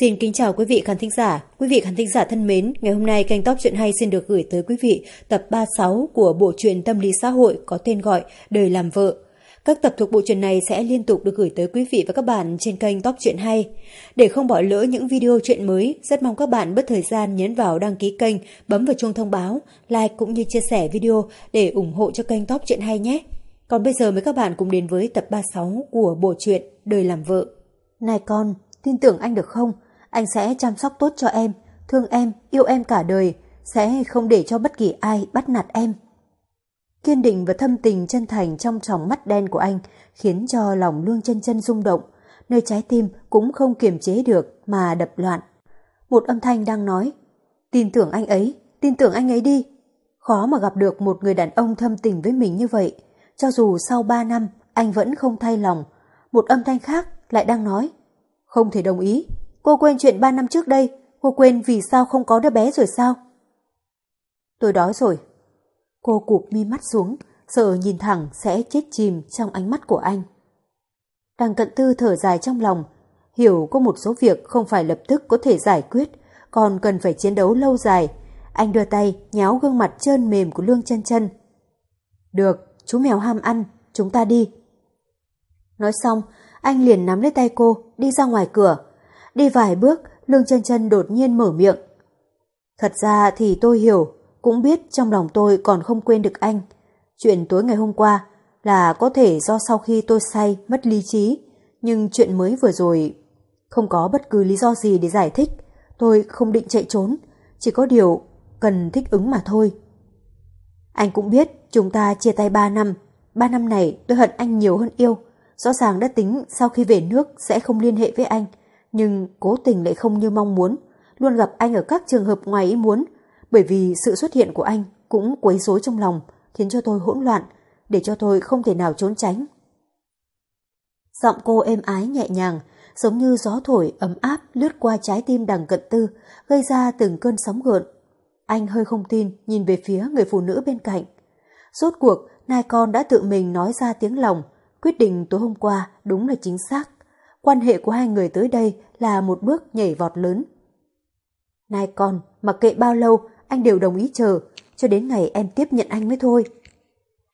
Xin kính chào quý vị khán thính giả. Quý vị khán thính giả thân mến, ngày hôm nay kênh Top Chuyện Hay xin được gửi tới quý vị tập 36 của bộ truyện tâm lý xã hội có tên gọi Đời làm vợ. Các tập thuộc bộ truyện này sẽ liên tục được gửi tới quý vị và các bạn trên kênh Top Chuyện Hay. Để không bỏ lỡ những video chuyện mới, rất mong các bạn bớt thời gian nhấn vào đăng ký kênh, bấm vào chuông thông báo, like cũng như chia sẻ video để ủng hộ cho kênh Top Chuyện Hay nhé. Còn bây giờ mời các bạn cùng đến với tập 36 của bộ truyện Đời làm vợ. Này con, tin tưởng anh được không? Anh sẽ chăm sóc tốt cho em, thương em, yêu em cả đời, sẽ không để cho bất kỳ ai bắt nạt em. Kiên định và thâm tình chân thành trong tròng mắt đen của anh khiến cho lòng Lương chân chân rung động, nơi trái tim cũng không kiềm chế được mà đập loạn. Một âm thanh đang nói, tin tưởng anh ấy, tin tưởng anh ấy đi. Khó mà gặp được một người đàn ông thâm tình với mình như vậy, cho dù sau ba năm anh vẫn không thay lòng. Một âm thanh khác lại đang nói, không thể đồng ý, Cô quên chuyện 3 năm trước đây, cô quên vì sao không có đứa bé rồi sao? Tôi đói rồi. Cô cụp mi mắt xuống, sợ nhìn thẳng sẽ chết chìm trong ánh mắt của anh. Đằng cận tư thở dài trong lòng, hiểu có một số việc không phải lập tức có thể giải quyết, còn cần phải chiến đấu lâu dài. Anh đưa tay nháo gương mặt trơn mềm của Lương chân chân. Được, chú mèo ham ăn, chúng ta đi. Nói xong, anh liền nắm lấy tay cô, đi ra ngoài cửa. Đi vài bước, Lương chân chân đột nhiên mở miệng. Thật ra thì tôi hiểu, cũng biết trong lòng tôi còn không quên được anh. Chuyện tối ngày hôm qua là có thể do sau khi tôi say, mất lý trí, nhưng chuyện mới vừa rồi không có bất cứ lý do gì để giải thích. Tôi không định chạy trốn, chỉ có điều cần thích ứng mà thôi. Anh cũng biết chúng ta chia tay 3 năm, 3 năm này tôi hận anh nhiều hơn yêu. Rõ ràng đã tính sau khi về nước sẽ không liên hệ với anh, nhưng cố tình lại không như mong muốn, luôn gặp anh ở các trường hợp ngoài ý muốn, bởi vì sự xuất hiện của anh cũng quấy rối trong lòng, khiến cho tôi hỗn loạn, để cho tôi không thể nào trốn tránh. Giọng cô êm ái nhẹ nhàng, giống như gió thổi ấm áp lướt qua trái tim đằng cận tư, gây ra từng cơn sóng gợn. Anh hơi không tin, nhìn về phía người phụ nữ bên cạnh. Rốt cuộc, nai con đã tự mình nói ra tiếng lòng, quyết định tối hôm qua đúng là chính xác quan hệ của hai người tới đây là một bước nhảy vọt lớn. Nai con, mặc kệ bao lâu, anh đều đồng ý chờ, cho đến ngày em tiếp nhận anh mới thôi.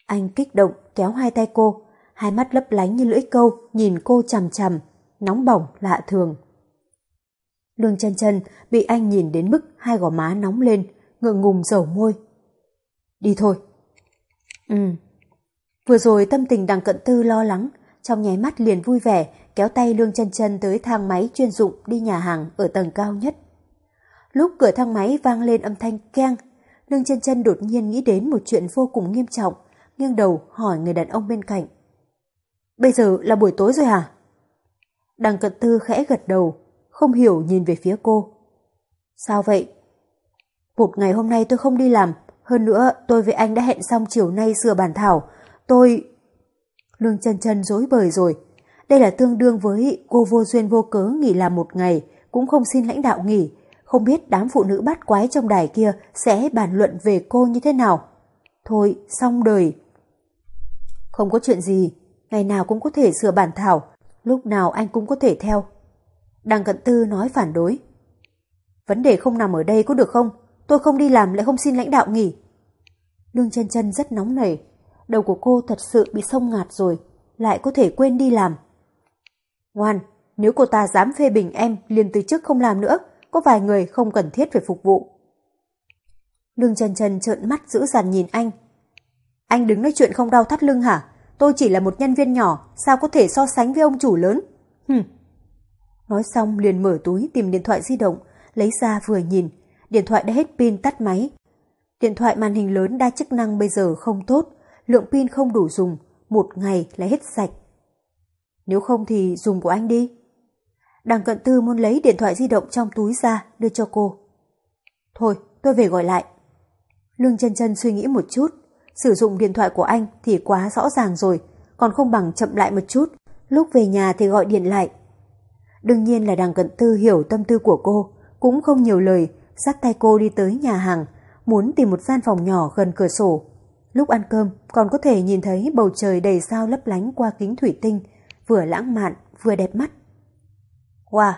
Anh kích động kéo hai tay cô, hai mắt lấp lánh như lưỡi câu, nhìn cô chằm chằm, nóng bỏng lạ thường. Lương chân chân bị anh nhìn đến mức hai gò má nóng lên, ngượng ngùng dầu môi. Đi thôi. Ừ. Vừa rồi tâm tình đằng cận tư lo lắng, trong nháy mắt liền vui vẻ kéo tay Lương chân chân tới thang máy chuyên dụng đi nhà hàng ở tầng cao nhất. Lúc cửa thang máy vang lên âm thanh keng, Lương chân chân đột nhiên nghĩ đến một chuyện vô cùng nghiêm trọng, nghiêng đầu hỏi người đàn ông bên cạnh. Bây giờ là buổi tối rồi hả? Đằng cận tư khẽ gật đầu, không hiểu nhìn về phía cô. Sao vậy? Một ngày hôm nay tôi không đi làm, hơn nữa tôi với anh đã hẹn xong chiều nay sửa bản thảo. Tôi... Lương chân chân dối bời rồi, đây là tương đương với cô vô duyên vô cớ nghỉ làm một ngày, cũng không xin lãnh đạo nghỉ. Không biết đám phụ nữ bắt quái trong đài kia sẽ bàn luận về cô như thế nào. Thôi, xong đời. Không có chuyện gì, ngày nào cũng có thể sửa bản thảo, lúc nào anh cũng có thể theo. Đằng cận tư nói phản đối. Vấn đề không nằm ở đây có được không? Tôi không đi làm lại không xin lãnh đạo nghỉ. Lương chân chân rất nóng nảy, đầu của cô thật sự bị sông ngạt rồi, lại có thể quên đi làm. Ngoan, nếu cô ta dám phê bình em liền từ chức không làm nữa, có vài người không cần thiết phải phục vụ. Lương Trần Trần trợn mắt giữ dằn nhìn anh. Anh đứng nói chuyện không đau thắt lưng hả? Tôi chỉ là một nhân viên nhỏ, sao có thể so sánh với ông chủ lớn? Hừm. Nói xong liền mở túi tìm điện thoại di động, lấy ra vừa nhìn, điện thoại đã hết pin tắt máy. Điện thoại màn hình lớn đa chức năng bây giờ không tốt, lượng pin không đủ dùng, một ngày là hết sạch. Nếu không thì dùng của anh đi. Đằng cận tư muốn lấy điện thoại di động trong túi ra đưa cho cô. Thôi, tôi về gọi lại. Lương chân chân suy nghĩ một chút. Sử dụng điện thoại của anh thì quá rõ ràng rồi, còn không bằng chậm lại một chút. Lúc về nhà thì gọi điện lại. Đương nhiên là đằng cận tư hiểu tâm tư của cô, cũng không nhiều lời, dắt tay cô đi tới nhà hàng, muốn tìm một gian phòng nhỏ gần cửa sổ. Lúc ăn cơm còn có thể nhìn thấy bầu trời đầy sao lấp lánh qua kính thủy tinh, vừa lãng mạn vừa đẹp mắt. Wow,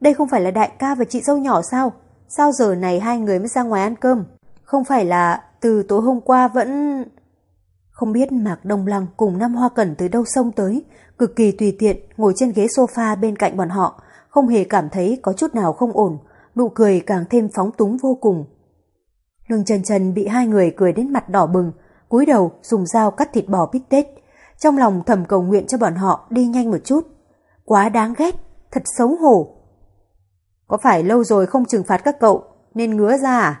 đây không phải là đại ca và chị dâu nhỏ sao? Sao giờ này hai người mới ra ngoài ăn cơm? Không phải là từ tối hôm qua vẫn... Không biết Mạc Đông Lăng cùng Nam Hoa Cẩn từ đâu xông tới, cực kỳ tùy tiện ngồi trên ghế sofa bên cạnh bọn họ, không hề cảm thấy có chút nào không ổn, nụ cười càng thêm phóng túng vô cùng. Lương Trần Trần bị hai người cười đến mặt đỏ bừng, cúi đầu dùng dao cắt thịt bò bít tết, trong lòng thầm cầu nguyện cho bọn họ đi nhanh một chút. Quá đáng ghét, thật xấu hổ. Có phải lâu rồi không trừng phạt các cậu, nên ngứa ra à?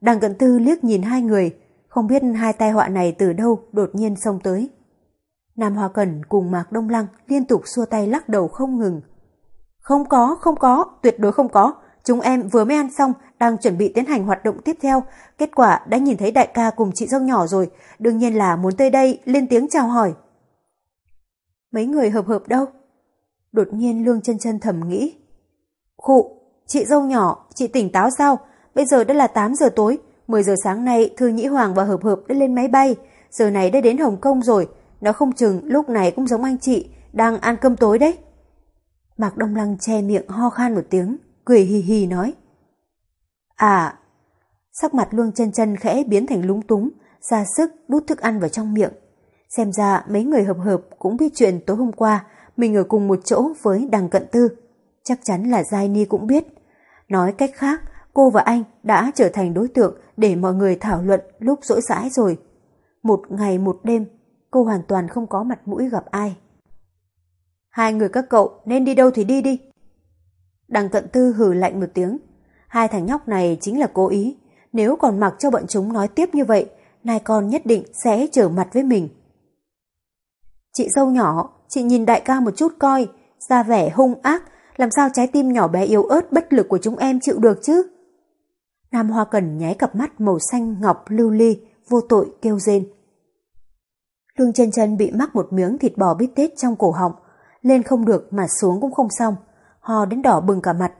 Đằng cận tư liếc nhìn hai người, không biết hai tai họa này từ đâu đột nhiên xông tới. Nam Hoa Cẩn cùng Mạc Đông Lăng liên tục xua tay lắc đầu không ngừng. Không có, không có, tuyệt đối không có. Chúng em vừa mới ăn xong, đang chuẩn bị tiến hành hoạt động tiếp theo. Kết quả đã nhìn thấy đại ca cùng chị dâu nhỏ rồi, đương nhiên là muốn tới đây lên tiếng chào hỏi. Mấy người hợp hợp đâu? Đột nhiên Lương chân chân thầm nghĩ. Khụ, chị dâu nhỏ, chị tỉnh táo sao? Bây giờ đã là 8 giờ tối, 10 giờ sáng nay Thư Nhĩ Hoàng và Hợp Hợp đã lên máy bay, giờ này đã đến Hồng Kông rồi, nó không chừng lúc này cũng giống anh chị, đang ăn cơm tối đấy. Mạc Đông Lăng che miệng ho khan một tiếng, cười hì hì nói. À, sắc mặt Luông chân chân khẽ biến thành lúng túng, ra sức đút thức ăn vào trong miệng. Xem ra mấy người hợp hợp cũng biết chuyện tối hôm qua mình ở cùng một chỗ với đằng cận tư. Chắc chắn là Giai Ni cũng biết. Nói cách khác, cô và anh đã trở thành đối tượng để mọi người thảo luận lúc rỗi rãi rồi. Một ngày một đêm, cô hoàn toàn không có mặt mũi gặp ai. Hai người các cậu nên đi đâu thì đi đi. Đằng cận tư hừ lạnh một tiếng. Hai thằng nhóc này chính là cố ý. Nếu còn mặc cho bọn chúng nói tiếp như vậy, nai con nhất định sẽ trở mặt với mình. Chị dâu nhỏ, chị nhìn đại ca một chút coi, ra vẻ hung ác, làm sao trái tim nhỏ bé yếu ớt bất lực của chúng em chịu được chứ? Nam Hoa Cần nháy cặp mắt màu xanh ngọc lưu ly, vô tội kêu rên. Lương chân chân bị mắc một miếng thịt bò bít tết trong cổ họng, lên không được mà xuống cũng không xong, ho đến đỏ bừng cả mặt.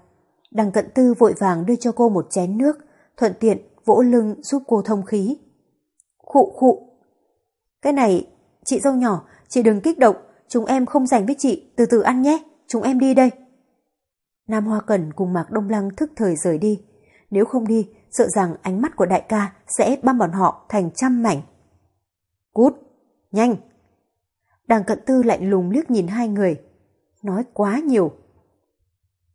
Đằng cận tư vội vàng đưa cho cô một chén nước, thuận tiện vỗ lưng giúp cô thông khí. Khụ khụ. Cái này, chị dâu nhỏ, chị đừng kích động, chúng em không dành với chị, từ từ ăn nhé, chúng em đi đây. Nam Hoa Cẩn cùng Mạc Đông Lăng thức thời rời đi. Nếu không đi, sợ rằng ánh mắt của đại ca sẽ băm bọn họ thành trăm mảnh. Cút, nhanh! Đằng cận tư lạnh lùng liếc nhìn hai người. Nói quá nhiều.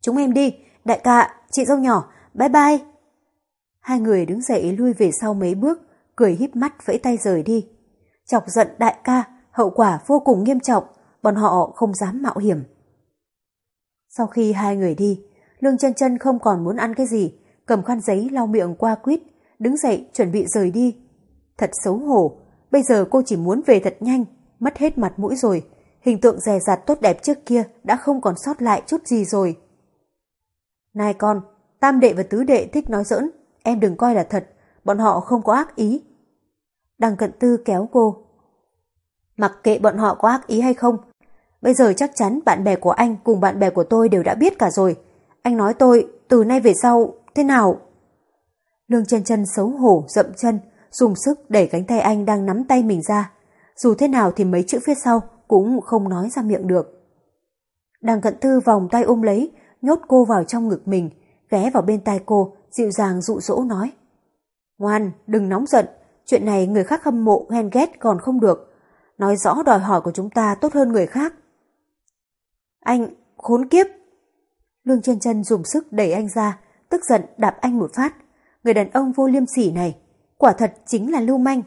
Chúng em đi, đại ca, chị dâu nhỏ, bye bye. Hai người đứng dậy lui về sau mấy bước, cười híp mắt vẫy tay rời đi. Chọc giận đại ca, hậu quả vô cùng nghiêm trọng, bọn họ không dám mạo hiểm. Sau khi hai người đi, Lương chân chân không còn muốn ăn cái gì, cầm khăn giấy lau miệng qua quýt, đứng dậy chuẩn bị rời đi. Thật xấu hổ, bây giờ cô chỉ muốn về thật nhanh, mất hết mặt mũi rồi, hình tượng dè rặt tốt đẹp trước kia đã không còn sót lại chút gì rồi. Này con, tam đệ và tứ đệ thích nói giỡn, em đừng coi là thật, bọn họ không có ác ý. Đằng cận tư kéo cô. Mặc kệ bọn họ có ác ý hay không, bây giờ chắc chắn bạn bè của anh cùng bạn bè của tôi đều đã biết cả rồi. Anh nói tôi, từ nay về sau, thế nào? Lương chân chân xấu hổ, dậm chân, dùng sức đẩy cánh tay anh đang nắm tay mình ra. Dù thế nào thì mấy chữ phía sau cũng không nói ra miệng được. Đằng cận tư vòng tay ôm lấy, nhốt cô vào trong ngực mình, ghé vào bên tai cô, dịu dàng dụ dỗ nói. Ngoan, đừng nóng giận, chuyện này người khác hâm mộ ghen ghét còn không được. Nói rõ đòi hỏi của chúng ta tốt hơn người khác. Anh, khốn kiếp! Lương chân chân dùng sức đẩy anh ra, tức giận đạp anh một phát. Người đàn ông vô liêm sỉ này, quả thật chính là lưu manh.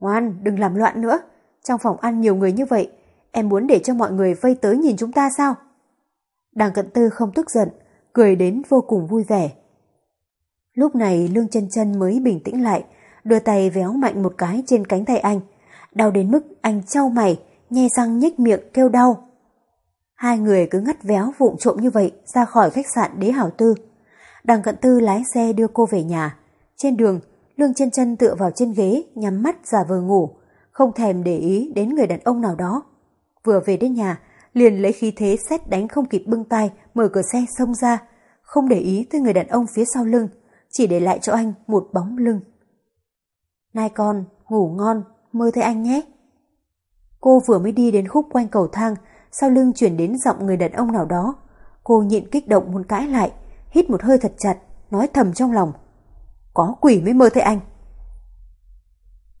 Ngoan, đừng làm loạn nữa. Trong phòng ăn nhiều người như vậy, em muốn để cho mọi người vây tới nhìn chúng ta sao? Đàng cận tư không tức giận, cười đến vô cùng vui vẻ. Lúc này Lương chân chân mới bình tĩnh lại, đưa tay véo mạnh một cái trên cánh tay anh. Đau đến mức anh trao mày, nhe răng nhếch miệng kêu đau. Hai người cứ ngắt véo vụng trộm như vậy ra khỏi khách sạn đế hảo tư. Đằng cận tư lái xe đưa cô về nhà. Trên đường, Lương chân chân tựa vào trên ghế, nhắm mắt giả vờ ngủ, không thèm để ý đến người đàn ông nào đó. Vừa về đến nhà, liền lấy khí thế xét đánh không kịp bưng tay, mở cửa xe xông ra, không để ý tới người đàn ông phía sau lưng, chỉ để lại cho anh một bóng lưng. Nai con, ngủ ngon, mơ thấy anh nhé. Cô vừa mới đi đến khúc quanh cầu thang, sau lưng chuyển đến giọng người đàn ông nào đó. Cô nhịn kích động muốn cãi lại, hít một hơi thật chặt, nói thầm trong lòng. Có quỷ mới mơ thấy anh.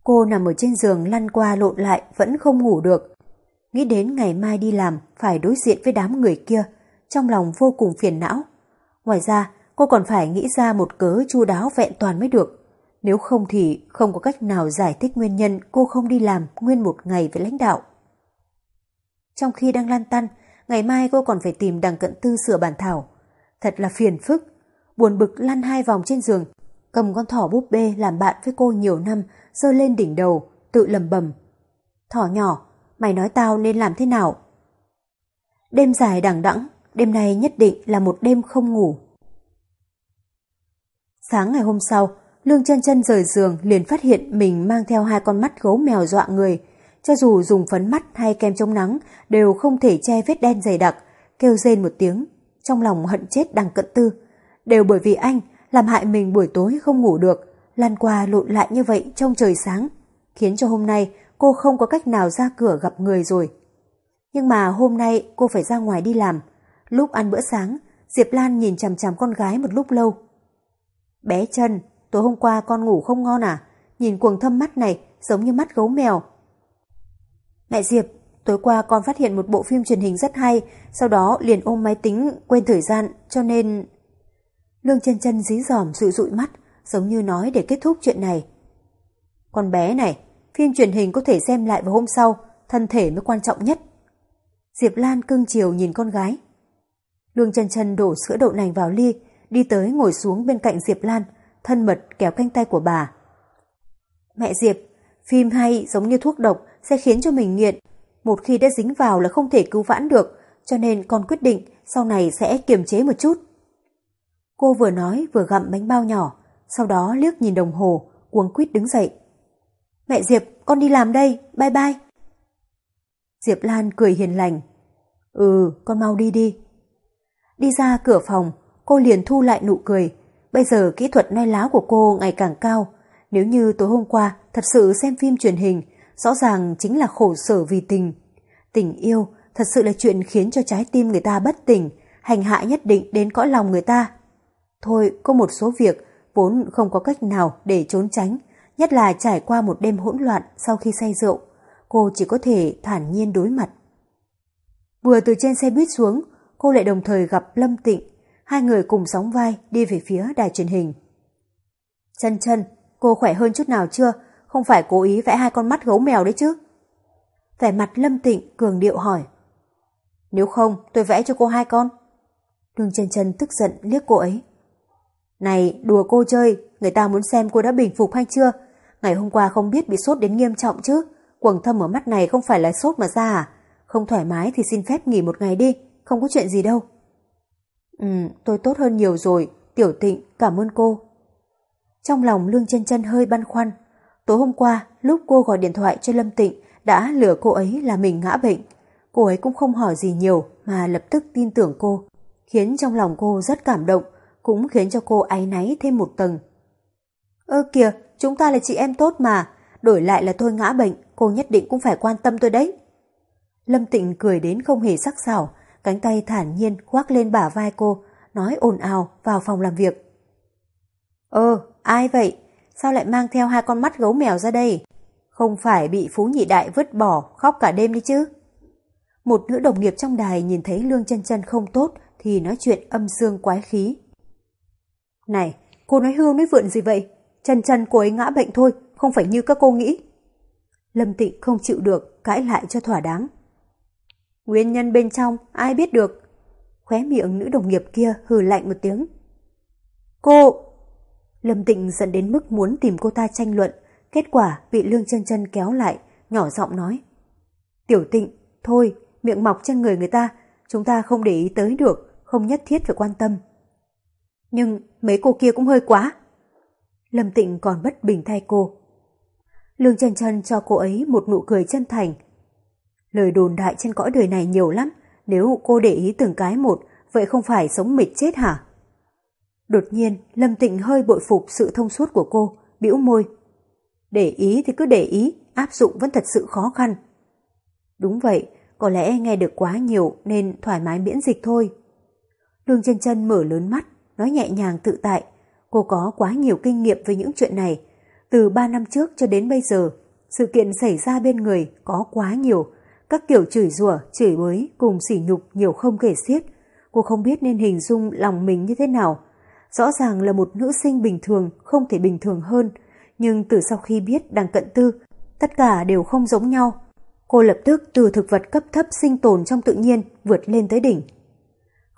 Cô nằm ở trên giường lăn qua lộn lại vẫn không ngủ được. Nghĩ đến ngày mai đi làm phải đối diện với đám người kia, trong lòng vô cùng phiền não. Ngoài ra, cô còn phải nghĩ ra một cớ chu đáo vẹn toàn mới được. Nếu không thì không có cách nào giải thích nguyên nhân cô không đi làm nguyên một ngày với lãnh đạo. Trong khi đang lan tăn, ngày mai cô còn phải tìm đằng cận tư sửa bản thảo. Thật là phiền phức. Buồn bực lăn hai vòng trên giường, cầm con thỏ búp bê làm bạn với cô nhiều năm, giơ lên đỉnh đầu, tự lầm bầm. Thỏ nhỏ, mày nói tao nên làm thế nào? Đêm dài đằng đẵng, đêm nay nhất định là một đêm không ngủ. Sáng ngày hôm sau, Lương chân chân rời giường liền phát hiện mình mang theo hai con mắt gấu mèo dọa người. Cho dù dùng phấn mắt hay kem chống nắng đều không thể che vết đen dày đặc, kêu rên một tiếng, trong lòng hận chết đằng cận tư. Đều bởi vì anh làm hại mình buổi tối không ngủ được, lan qua lộn lại như vậy trong trời sáng, khiến cho hôm nay cô không có cách nào ra cửa gặp người rồi. Nhưng mà hôm nay cô phải ra ngoài đi làm. Lúc ăn bữa sáng, Diệp Lan nhìn chằm chằm con gái một lúc lâu. Bé chân, tối hôm qua con ngủ không ngon à? Nhìn cuồng thâm mắt này giống như mắt gấu mèo. Mẹ Diệp, tối qua con phát hiện một bộ phim truyền hình rất hay, sau đó liền ôm máy tính quên thời gian, cho nên... Lương chân chân dí dỏm dụi dụi mắt, giống như nói để kết thúc chuyện này. Con bé này, phim truyền hình có thể xem lại vào hôm sau, thân thể mới quan trọng nhất. Diệp Lan cưng chiều nhìn con gái. Lương chân chân đổ sữa đậu nành vào ly, đi tới ngồi xuống bên cạnh Diệp Lan, thân mật kéo canh tay của bà. Mẹ Diệp, phim hay giống như thuốc độc sẽ khiến cho mình nghiện. Một khi đã dính vào là không thể cứu vãn được, cho nên con quyết định sau này sẽ kiềm chế một chút. Cô vừa nói vừa gặm bánh bao nhỏ, sau đó liếc nhìn đồng hồ, cuống quýt đứng dậy. Mẹ Diệp, con đi làm đây, bye bye. Diệp Lan cười hiền lành. Ừ, con mau đi đi. Đi ra cửa phòng, cô liền thu lại nụ cười. Bây giờ kỹ thuật nói láo của cô ngày càng cao. Nếu như tối hôm qua thật sự xem phim truyền hình, rõ ràng chính là khổ sở vì tình. Tình yêu thật sự là chuyện khiến cho trái tim người ta bất tỉnh, hành hạ nhất định đến cõi lòng người ta. Thôi, có một số việc vốn không có cách nào để trốn tránh, nhất là trải qua một đêm hỗn loạn sau khi say rượu, cô chỉ có thể thản nhiên đối mặt. Vừa từ trên xe buýt xuống, cô lại đồng thời gặp Lâm Tịnh, hai người cùng sóng vai đi về phía đài truyền hình. Chân chân, cô khỏe hơn chút nào chưa? Không phải cố ý vẽ hai con mắt gấu mèo đấy chứ? Vẻ mặt Lâm Tịnh cường điệu hỏi. Nếu không, tôi vẽ cho cô hai con. đường chân chân tức giận liếc cô ấy. Này, đùa cô chơi, người ta muốn xem cô đã bình phục hay chưa? Ngày hôm qua không biết bị sốt đến nghiêm trọng chứ? Quầng thâm ở mắt này không phải là sốt mà ra à? Không thoải mái thì xin phép nghỉ một ngày đi, không có chuyện gì đâu. Ừ, tôi tốt hơn nhiều rồi, tiểu tịnh, cảm ơn cô. Trong lòng Lương chân chân hơi băn khoăn. Tối hôm qua, lúc cô gọi điện thoại cho Lâm Tịnh, đã lừa cô ấy là mình ngã bệnh. Cô ấy cũng không hỏi gì nhiều mà lập tức tin tưởng cô, khiến trong lòng cô rất cảm động, cũng khiến cho cô áy náy thêm một tầng. Ơ kìa, chúng ta là chị em tốt mà, đổi lại là tôi ngã bệnh, cô nhất định cũng phải quan tâm tôi đấy. Lâm Tịnh cười đến không hề sắc sảo, cánh tay thản nhiên khoác lên bả vai cô, nói ồn ào vào phòng làm việc. Ơ, ai vậy? Sao lại mang theo hai con mắt gấu mèo ra đây? Không phải bị Phú Nhị Đại vứt bỏ khóc cả đêm đi chứ? Một nữ đồng nghiệp trong đài nhìn thấy Lương chân chân không tốt thì nói chuyện âm dương quái khí. Này, cô nói hương nói vượn gì vậy? Chân chân cô ấy ngã bệnh thôi, không phải như các cô nghĩ. Lâm Tịnh không chịu được, cãi lại cho thỏa đáng. Nguyên nhân bên trong, ai biết được. Khóe miệng nữ đồng nghiệp kia hừ lạnh một tiếng. Cô! Lâm Tịnh dẫn đến mức muốn tìm cô ta tranh luận, kết quả bị Lương chân chân kéo lại, nhỏ giọng nói. Tiểu Tịnh, thôi, miệng mọc trên người người ta, chúng ta không để ý tới được, không nhất thiết phải quan tâm. Nhưng mấy cô kia cũng hơi quá. Lâm Tịnh còn bất bình thay cô. Lương Trần Trần cho cô ấy một nụ cười chân thành. Lời đồn đại trên cõi đời này nhiều lắm, nếu cô để ý từng cái một, vậy không phải sống mệt chết hả? Đột nhiên, Lâm Tịnh hơi bội phục sự thông suốt của cô, bĩu môi. Để ý thì cứ để ý, áp dụng vẫn thật sự khó khăn. Đúng vậy, có lẽ nghe được quá nhiều nên thoải mái miễn dịch thôi. Lương chân chân mở lớn mắt, nói nhẹ nhàng tự tại. Cô có quá nhiều kinh nghiệm với những chuyện này. Từ 3 năm trước cho đến bây giờ, sự kiện xảy ra bên người có quá nhiều. Các kiểu chửi rủa, chửi bới cùng sỉ nhục nhiều không kể xiết. Cô không biết nên hình dung lòng mình như thế nào. Rõ ràng là một nữ sinh bình thường, không thể bình thường hơn. Nhưng từ sau khi biết đang cận tư, tất cả đều không giống nhau. Cô lập tức từ thực vật cấp thấp sinh tồn trong tự nhiên vượt lên tới đỉnh.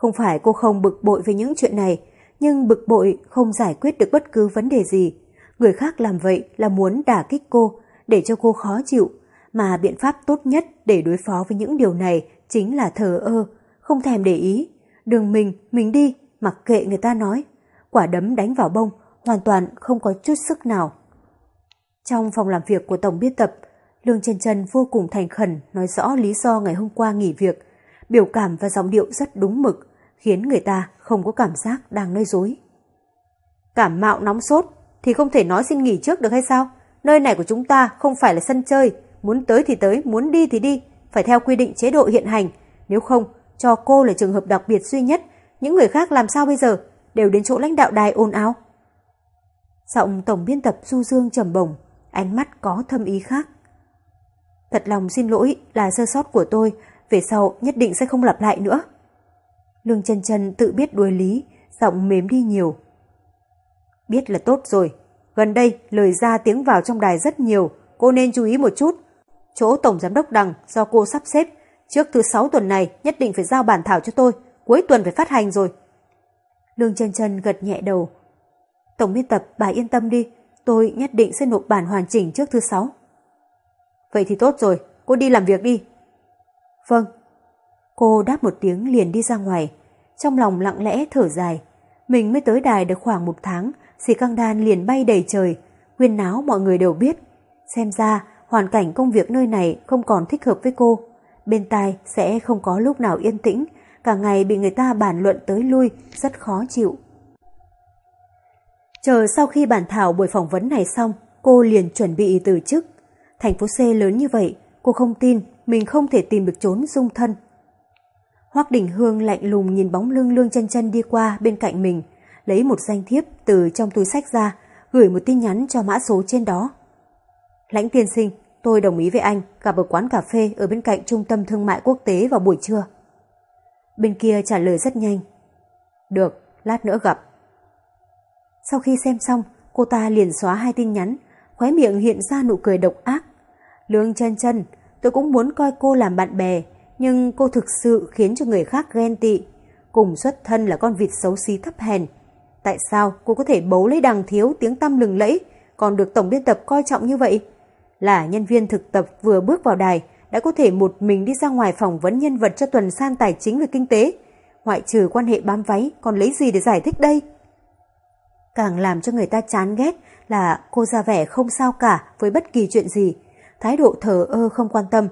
Không phải cô không bực bội về những chuyện này, nhưng bực bội không giải quyết được bất cứ vấn đề gì. Người khác làm vậy là muốn đả kích cô, để cho cô khó chịu, mà biện pháp tốt nhất để đối phó với những điều này chính là thờ ơ, không thèm để ý. Đường mình, mình đi, mặc kệ người ta nói. Quả đấm đánh vào bông, hoàn toàn không có chút sức nào. Trong phòng làm việc của Tổng biên tập, Lương Trần Trần vô cùng thành khẩn nói rõ lý do ngày hôm qua nghỉ việc, biểu cảm và giọng điệu rất đúng mực, khiến người ta không có cảm giác đang nơi dối. Cảm mạo nóng sốt thì không thể nói xin nghỉ trước được hay sao? Nơi này của chúng ta không phải là sân chơi, muốn tới thì tới, muốn đi thì đi, phải theo quy định chế độ hiện hành. Nếu không, cho cô là trường hợp đặc biệt duy nhất, những người khác làm sao bây giờ? Đều đến chỗ lãnh đạo đài ồn ào. Giọng tổng biên tập Du Dương trầm bổng, ánh mắt có thâm ý khác. Thật lòng xin lỗi là sơ sót của tôi, về sau nhất định sẽ không lặp lại nữa. Lương chân chân tự biết đuôi lý, giọng mềm đi nhiều. Biết là tốt rồi, gần đây lời ra tiếng vào trong đài rất nhiều, cô nên chú ý một chút. Chỗ tổng giám đốc đằng do cô sắp xếp, trước thứ sáu tuần này nhất định phải giao bản thảo cho tôi, cuối tuần phải phát hành rồi. Lương chân chân gật nhẹ đầu. Tổng biên tập bà yên tâm đi, tôi nhất định sẽ nộp bản hoàn chỉnh trước thứ sáu. Vậy thì tốt rồi, cô đi làm việc đi. Vâng. Cô đáp một tiếng liền đi ra ngoài, trong lòng lặng lẽ thở dài. Mình mới tới đài được khoảng một tháng, xì căng đan liền bay đầy trời, huyên náo mọi người đều biết. Xem ra, hoàn cảnh công việc nơi này không còn thích hợp với cô. Bên tai sẽ không có lúc nào yên tĩnh, cả ngày bị người ta bàn luận tới lui, rất khó chịu. Chờ sau khi bản thảo buổi phỏng vấn này xong, cô liền chuẩn bị từ chức. Thành phố C lớn như vậy, cô không tin mình không thể tìm được trốn dung thân. Hoác Đình Hương lạnh lùng nhìn bóng lưng lương chân chân đi qua bên cạnh mình, lấy một danh thiếp từ trong túi sách ra, gửi một tin nhắn cho mã số trên đó. Lãnh tiên sinh, tôi đồng ý với anh gặp ở quán cà phê ở bên cạnh trung tâm thương mại quốc tế vào buổi trưa. Bên kia trả lời rất nhanh. Được, lát nữa gặp. Sau khi xem xong, cô ta liền xóa hai tin nhắn, khóe miệng hiện ra nụ cười độc ác. Lương chân chân, tôi cũng muốn coi cô làm bạn bè, nhưng cô thực sự khiến cho người khác ghen tị. Cùng xuất thân là con vịt xấu xí thấp hèn. Tại sao cô có thể bấu lấy đằng thiếu tiếng tăm lừng lẫy, còn được tổng biên tập coi trọng như vậy? Là nhân viên thực tập vừa bước vào đài, đã có thể một mình đi ra ngoài phỏng vấn nhân vật cho tuần san tài chính về kinh tế. Ngoại trừ quan hệ bám váy, còn lấy gì để giải thích đây? Càng làm cho người ta chán ghét là cô ra vẻ không sao cả với bất kỳ chuyện gì, thái độ thờ ơ không quan tâm.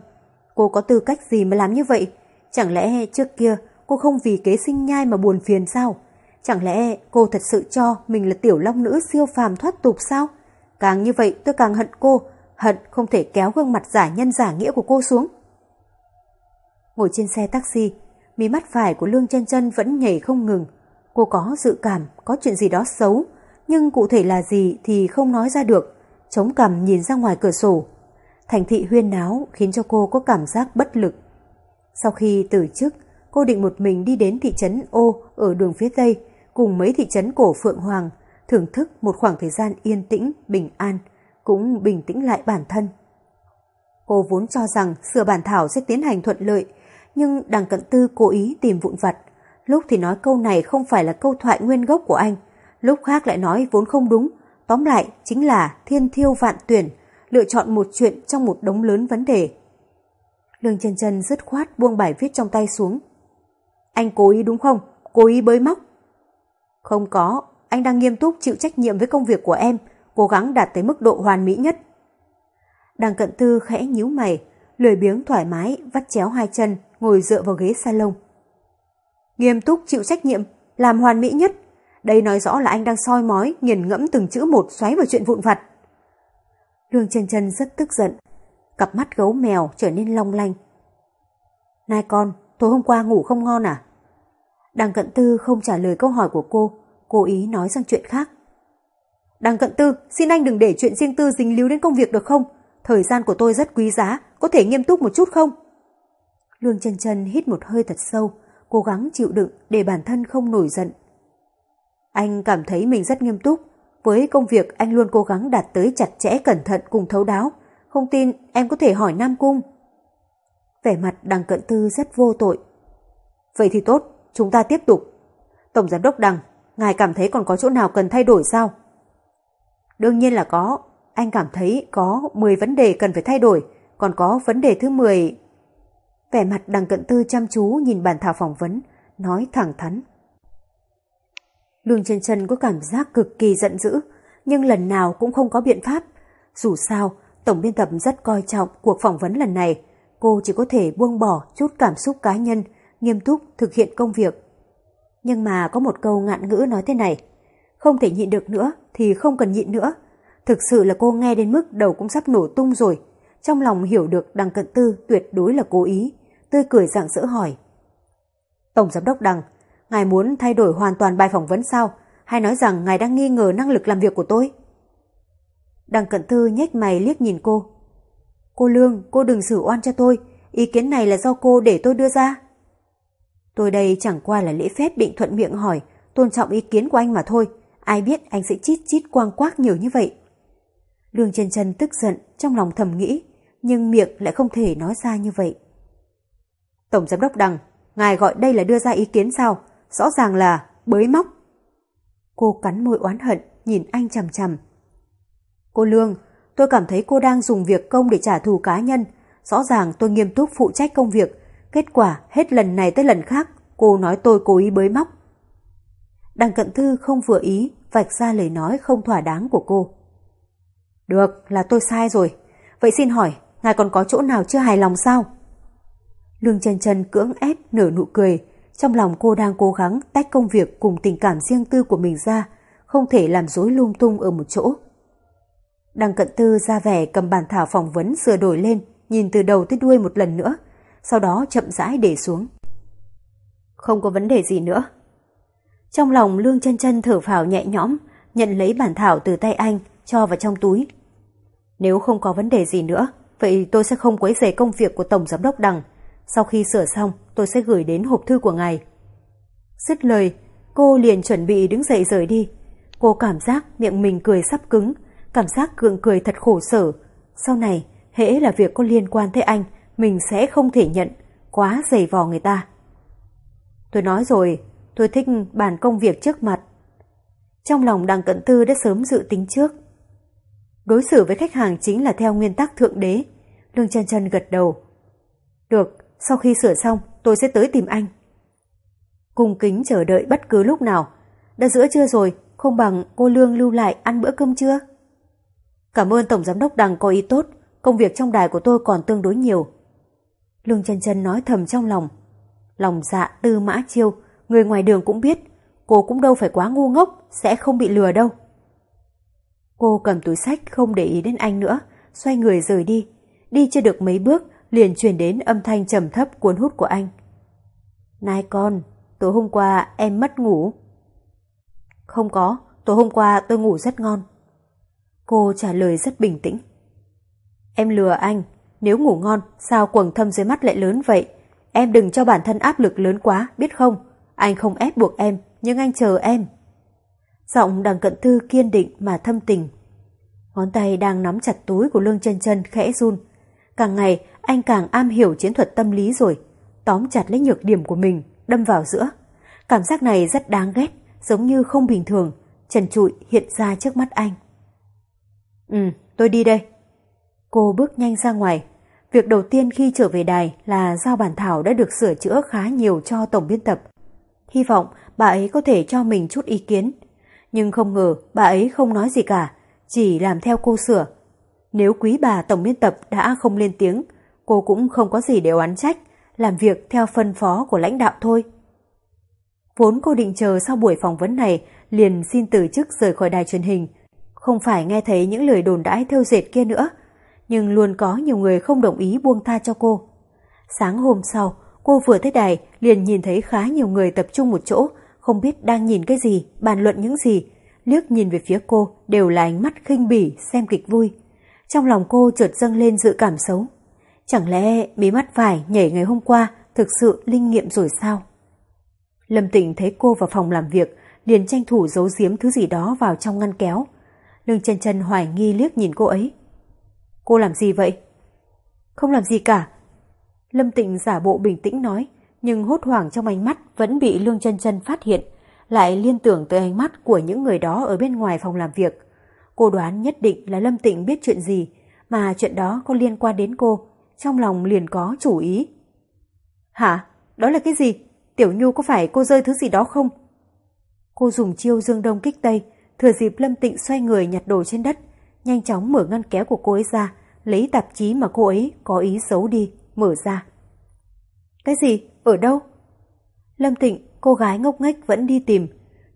Cô có tư cách gì mà làm như vậy? Chẳng lẽ trước kia cô không vì kế sinh nhai mà buồn phiền sao? Chẳng lẽ cô thật sự cho mình là tiểu long nữ siêu phàm thoát tục sao? Càng như vậy tôi càng hận cô, hận không thể kéo gương mặt giả nhân giả nghĩa của cô xuống. Ngồi trên xe taxi, mí mắt phải của Lương chân chân vẫn nhảy không ngừng. Cô có dự cảm có chuyện gì đó xấu, nhưng cụ thể là gì thì không nói ra được. Chống cằm nhìn ra ngoài cửa sổ. Thành thị huyên náo khiến cho cô có cảm giác bất lực. Sau khi từ chức, cô định một mình đi đến thị trấn Ô ở đường phía Tây cùng mấy thị trấn cổ Phượng Hoàng thưởng thức một khoảng thời gian yên tĩnh, bình an, cũng bình tĩnh lại bản thân. Cô vốn cho rằng sửa bản thảo sẽ tiến hành thuận lợi, nhưng đằng cận tư cố ý tìm vụn vặt. Lúc thì nói câu này không phải là câu thoại nguyên gốc của anh, lúc khác lại nói vốn không đúng. Tóm lại chính là thiên thiêu vạn tuyển, lựa chọn một chuyện trong một đống lớn vấn đề. Lương chân chân dứt khoát buông bài viết trong tay xuống. Anh cố ý đúng không? Cố ý bới móc. Không có, anh đang nghiêm túc chịu trách nhiệm với công việc của em, cố gắng đạt tới mức độ hoàn mỹ nhất. Đằng cận tư khẽ nhíu mày, lười biếng thoải mái, vắt chéo hai chân, ngồi dựa vào ghế salon. Nghiêm túc chịu trách nhiệm, làm hoàn mỹ nhất. Đây nói rõ là anh đang soi mói, nghiền ngẫm từng chữ một xoáy vào chuyện vụn vặt. Lương chân chân rất tức giận, cặp mắt gấu mèo trở nên long lanh. Nai con, tối hôm qua ngủ không ngon à? Đằng cận tư không trả lời câu hỏi của cô, cố ý nói sang chuyện khác. Đằng cận tư, xin anh đừng để chuyện riêng tư dính líu đến công việc được không? Thời gian của tôi rất quý giá, có thể nghiêm túc một chút không? Lương chân chân hít một hơi thật sâu, cố gắng chịu đựng để bản thân không nổi giận. Anh cảm thấy mình rất nghiêm túc, với công việc anh luôn cố gắng đạt tới chặt chẽ cẩn thận cùng thấu đáo, không tin em có thể hỏi Nam Cung. Vẻ mặt đằng cận tư rất vô tội. Vậy thì tốt, chúng ta tiếp tục. Tổng giám đốc đằng, ngài cảm thấy còn có chỗ nào cần thay đổi sao? Đương nhiên là có, anh cảm thấy có 10 vấn đề cần phải thay đổi, còn có vấn đề thứ 10. Vẻ mặt đằng cận tư chăm chú nhìn bàn thảo phỏng vấn, nói thẳng thắn. Lương chân chân có cảm giác cực kỳ giận dữ, nhưng lần nào cũng không có biện pháp. Dù sao, tổng biên tập rất coi trọng cuộc phỏng vấn lần này, cô chỉ có thể buông bỏ chút cảm xúc cá nhân, nghiêm túc thực hiện công việc. Nhưng mà có một câu ngạn ngữ nói thế này, không thể nhịn được nữa thì không cần nhịn nữa. Thực sự là cô nghe đến mức đầu cũng sắp nổ tung rồi. Trong lòng hiểu được đằng cận tư tuyệt đối là cố ý, tươi cười rạng rỡ hỏi. Tổng giám đốc đằng, ngài muốn thay đổi hoàn toàn bài phỏng vấn sao? Hay nói rằng ngài đang nghi ngờ năng lực làm việc của tôi? Đằng cận thư nhếch mày liếc nhìn cô. Cô Lương, cô đừng xử oan cho tôi, ý kiến này là do cô để tôi đưa ra. Tôi đây chẳng qua là lễ phép định thuận miệng hỏi, tôn trọng ý kiến của anh mà thôi, ai biết anh sẽ chít chít quang quác nhiều như vậy. Lương chân chân tức giận, trong lòng thầm nghĩ, nhưng miệng lại không thể nói ra như vậy. Tổng giám đốc Đằng, ngài gọi đây là đưa ra ý kiến sao? Rõ ràng là bới móc. Cô cắn môi oán hận, nhìn anh chằm chằm. Cô Lương, tôi cảm thấy cô đang dùng việc công để trả thù cá nhân. Rõ ràng tôi nghiêm túc phụ trách công việc. Kết quả hết lần này tới lần khác, cô nói tôi cố ý bới móc. Đằng cận thư không vừa ý, vạch ra lời nói không thỏa đáng của cô. Được, là tôi sai rồi. Vậy xin hỏi, ngài còn có chỗ nào chưa hài lòng sao? Lương chân chân cưỡng ép nở nụ cười. Trong lòng cô đang cố gắng tách công việc cùng tình cảm riêng tư của mình ra, không thể làm rối lung tung ở một chỗ. Đăng cận tư ra vẻ cầm bản thảo phỏng vấn sửa đổi lên, nhìn từ đầu tới đuôi một lần nữa, sau đó chậm rãi để xuống. Không có vấn đề gì nữa. Trong lòng Lương chân chân thở phào nhẹ nhõm, nhận lấy bản thảo từ tay anh, cho vào trong túi. Nếu không có vấn đề gì nữa, vậy tôi sẽ không quấy rầy công việc của Tổng Giám đốc Đằng. Sau khi sửa xong, tôi sẽ gửi đến hộp thư của ngài. Dứt lời, cô liền chuẩn bị đứng dậy rời đi. Cô cảm giác miệng mình cười sắp cứng, cảm giác gượng cười thật khổ sở. Sau này, hễ là việc có liên quan tới anh, mình sẽ không thể nhận, quá dày vò người ta. Tôi nói rồi, tôi thích bàn công việc trước mặt. Trong lòng đằng cận tư đã sớm dự tính trước. Đối xử với khách hàng chính là theo nguyên tắc thượng đế. Lương chân chân gật đầu. Được, sau khi sửa xong, tôi sẽ tới tìm anh. Cung kính chờ đợi bất cứ lúc nào. Đã giữa trưa rồi, không bằng cô Lương lưu lại ăn bữa cơm trưa. Cảm ơn Tổng Giám đốc Đằng có ý tốt, công việc trong đài của tôi còn tương đối nhiều. Lương chân chân nói thầm trong lòng. Lòng dạ tư mã chiêu, người ngoài đường cũng biết, cô cũng đâu phải quá ngu ngốc, sẽ không bị lừa đâu. Cô cầm túi sách không để ý đến anh nữa, xoay người rời đi. Đi chưa được mấy bước, liền truyền đến âm thanh trầm thấp cuốn hút của anh. Này con, tối hôm qua em mất ngủ. Không có, tối hôm qua tôi ngủ rất ngon. Cô trả lời rất bình tĩnh. Em lừa anh, nếu ngủ ngon, sao quầng thâm dưới mắt lại lớn vậy? Em đừng cho bản thân áp lực lớn quá, biết không? Anh không ép buộc em, nhưng anh chờ em. Giọng đằng cận thư kiên định mà thâm tình. Ngón tay đang nắm chặt túi của lương chân chân khẽ run. Càng ngày anh càng am hiểu chiến thuật tâm lý rồi. Tóm chặt lấy nhược điểm của mình, đâm vào giữa. Cảm giác này rất đáng ghét, giống như không bình thường, trần trụi hiện ra trước mắt anh. Ừ, tôi đi đây. Cô bước nhanh ra ngoài. Việc đầu tiên khi trở về đài là giao bản thảo đã được sửa chữa khá nhiều cho tổng biên tập. Hy vọng bà ấy có thể cho mình chút ý kiến. Nhưng không ngờ bà ấy không nói gì cả, chỉ làm theo cô sửa. Nếu quý bà tổng biên tập đã không lên tiếng, cô cũng không có gì để oán trách, làm việc theo phân phó của lãnh đạo thôi. Vốn cô định chờ sau buổi phỏng vấn này liền xin từ chức rời khỏi đài truyền hình, không phải nghe thấy những lời đồn đãi theo dệt kia nữa, nhưng luôn có nhiều người không đồng ý buông tha cho cô. Sáng hôm sau, Cô vừa tới đài liền nhìn thấy khá nhiều người tập trung một chỗ, không biết đang nhìn cái gì, bàn luận những gì. Liếc nhìn về phía cô đều là ánh mắt khinh bỉ, xem kịch vui. Trong lòng cô chợt dâng lên dự cảm xấu. Chẳng lẽ mí mắt vải nhảy ngày hôm qua thực sự linh nghiệm rồi sao? Lâm Tịnh thấy cô vào phòng làm việc, liền tranh thủ giấu giếm thứ gì đó vào trong ngăn kéo. Lương chân chân hoài nghi liếc nhìn cô ấy. Cô làm gì vậy? Không làm gì cả. Lâm Tịnh giả bộ bình tĩnh nói, nhưng hốt hoảng trong ánh mắt vẫn bị Lương chân chân phát hiện, lại liên tưởng tới ánh mắt của những người đó ở bên ngoài phòng làm việc. Cô đoán nhất định là Lâm Tịnh biết chuyện gì, mà chuyện đó có liên quan đến cô, trong lòng liền có chủ ý. Hả? Đó là cái gì? Tiểu Nhu có phải cô rơi thứ gì đó không? Cô dùng chiêu dương đông kích tây, thừa dịp Lâm Tịnh xoay người nhặt đồ trên đất, nhanh chóng mở ngăn kéo của cô ấy ra, lấy tạp chí mà cô ấy có ý giấu đi, mở ra. Cái gì? Ở đâu? Lâm Tịnh, cô gái ngốc nghếch vẫn đi tìm.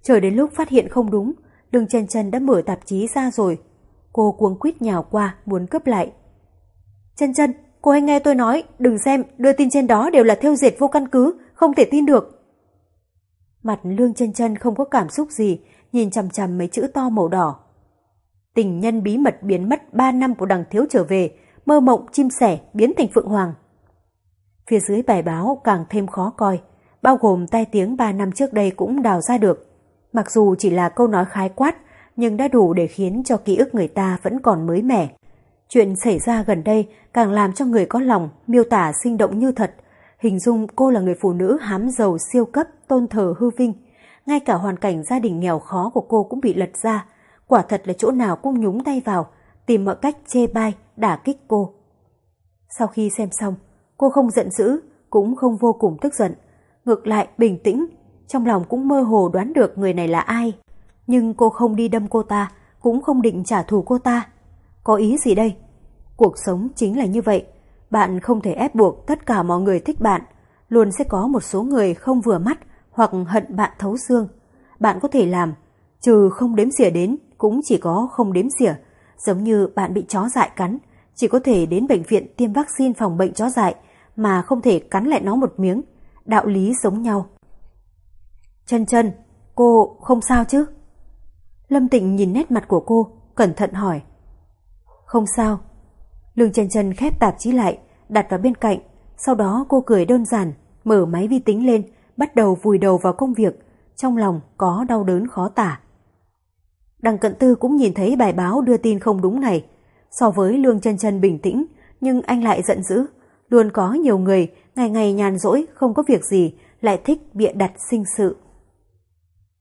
Chờ đến lúc phát hiện không đúng, đường chân chân đã mở tạp chí ra rồi. Cô cuống quýt nhào qua, muốn cướp lại. Chân chân, cô hãy nghe tôi nói, đừng xem, đưa tin trên đó đều là theo dệt vô căn cứ, không thể tin được. Mặt lương chân chân không có cảm xúc gì, nhìn chằm chằm mấy chữ to màu đỏ. Tình nhân bí mật biến mất 3 năm của đằng thiếu trở về, mơ mộng chim sẻ biến thành phượng hoàng. Phía dưới bài báo càng thêm khó coi, bao gồm tai tiếng 3 năm trước đây cũng đào ra được. Mặc dù chỉ là câu nói khái quát, nhưng đã đủ để khiến cho ký ức người ta vẫn còn mới mẻ. Chuyện xảy ra gần đây càng làm cho người có lòng miêu tả sinh động như thật, hình dung cô là người phụ nữ hám giàu siêu cấp tôn thờ hư vinh. Ngay cả hoàn cảnh gia đình nghèo khó của cô cũng bị lật ra, quả thật là chỗ nào cũng nhúng tay vào, tìm mọi cách chê bai, đả kích cô. Sau khi xem xong, cô không giận dữ, cũng không vô cùng tức giận, ngược lại bình tĩnh, trong lòng cũng mơ hồ đoán được người này là ai. Nhưng cô không đi đâm cô ta, cũng không định trả thù cô ta. Có ý gì đây? Cuộc sống chính là như vậy, bạn không thể ép buộc tất cả mọi người thích bạn, luôn sẽ có một số người không vừa mắt hoặc hận bạn thấu xương. Bạn có thể làm, trừ không đếm xỉa đến, cũng chỉ có không đếm xỉa, giống như bạn bị chó dại cắn, chỉ có thể đến bệnh viện tiêm vaccine phòng bệnh chó dại mà không thể cắn lại nó một miếng, đạo lý giống nhau. Chân chân, cô không sao chứ? Lâm Tịnh nhìn nét mặt của cô, cẩn thận hỏi. Không sao, Lương chân chân khép tạp chí lại, đặt vào bên cạnh. Sau đó cô cười đơn giản, mở máy vi tính lên, bắt đầu vùi đầu vào công việc. Trong lòng có đau đớn khó tả. Đằng cận tư cũng nhìn thấy bài báo đưa tin không đúng này. So với Lương chân chân bình tĩnh, nhưng anh lại giận dữ. Luôn có nhiều người, ngày ngày nhàn rỗi, không có việc gì, lại thích bịa đặt sinh sự.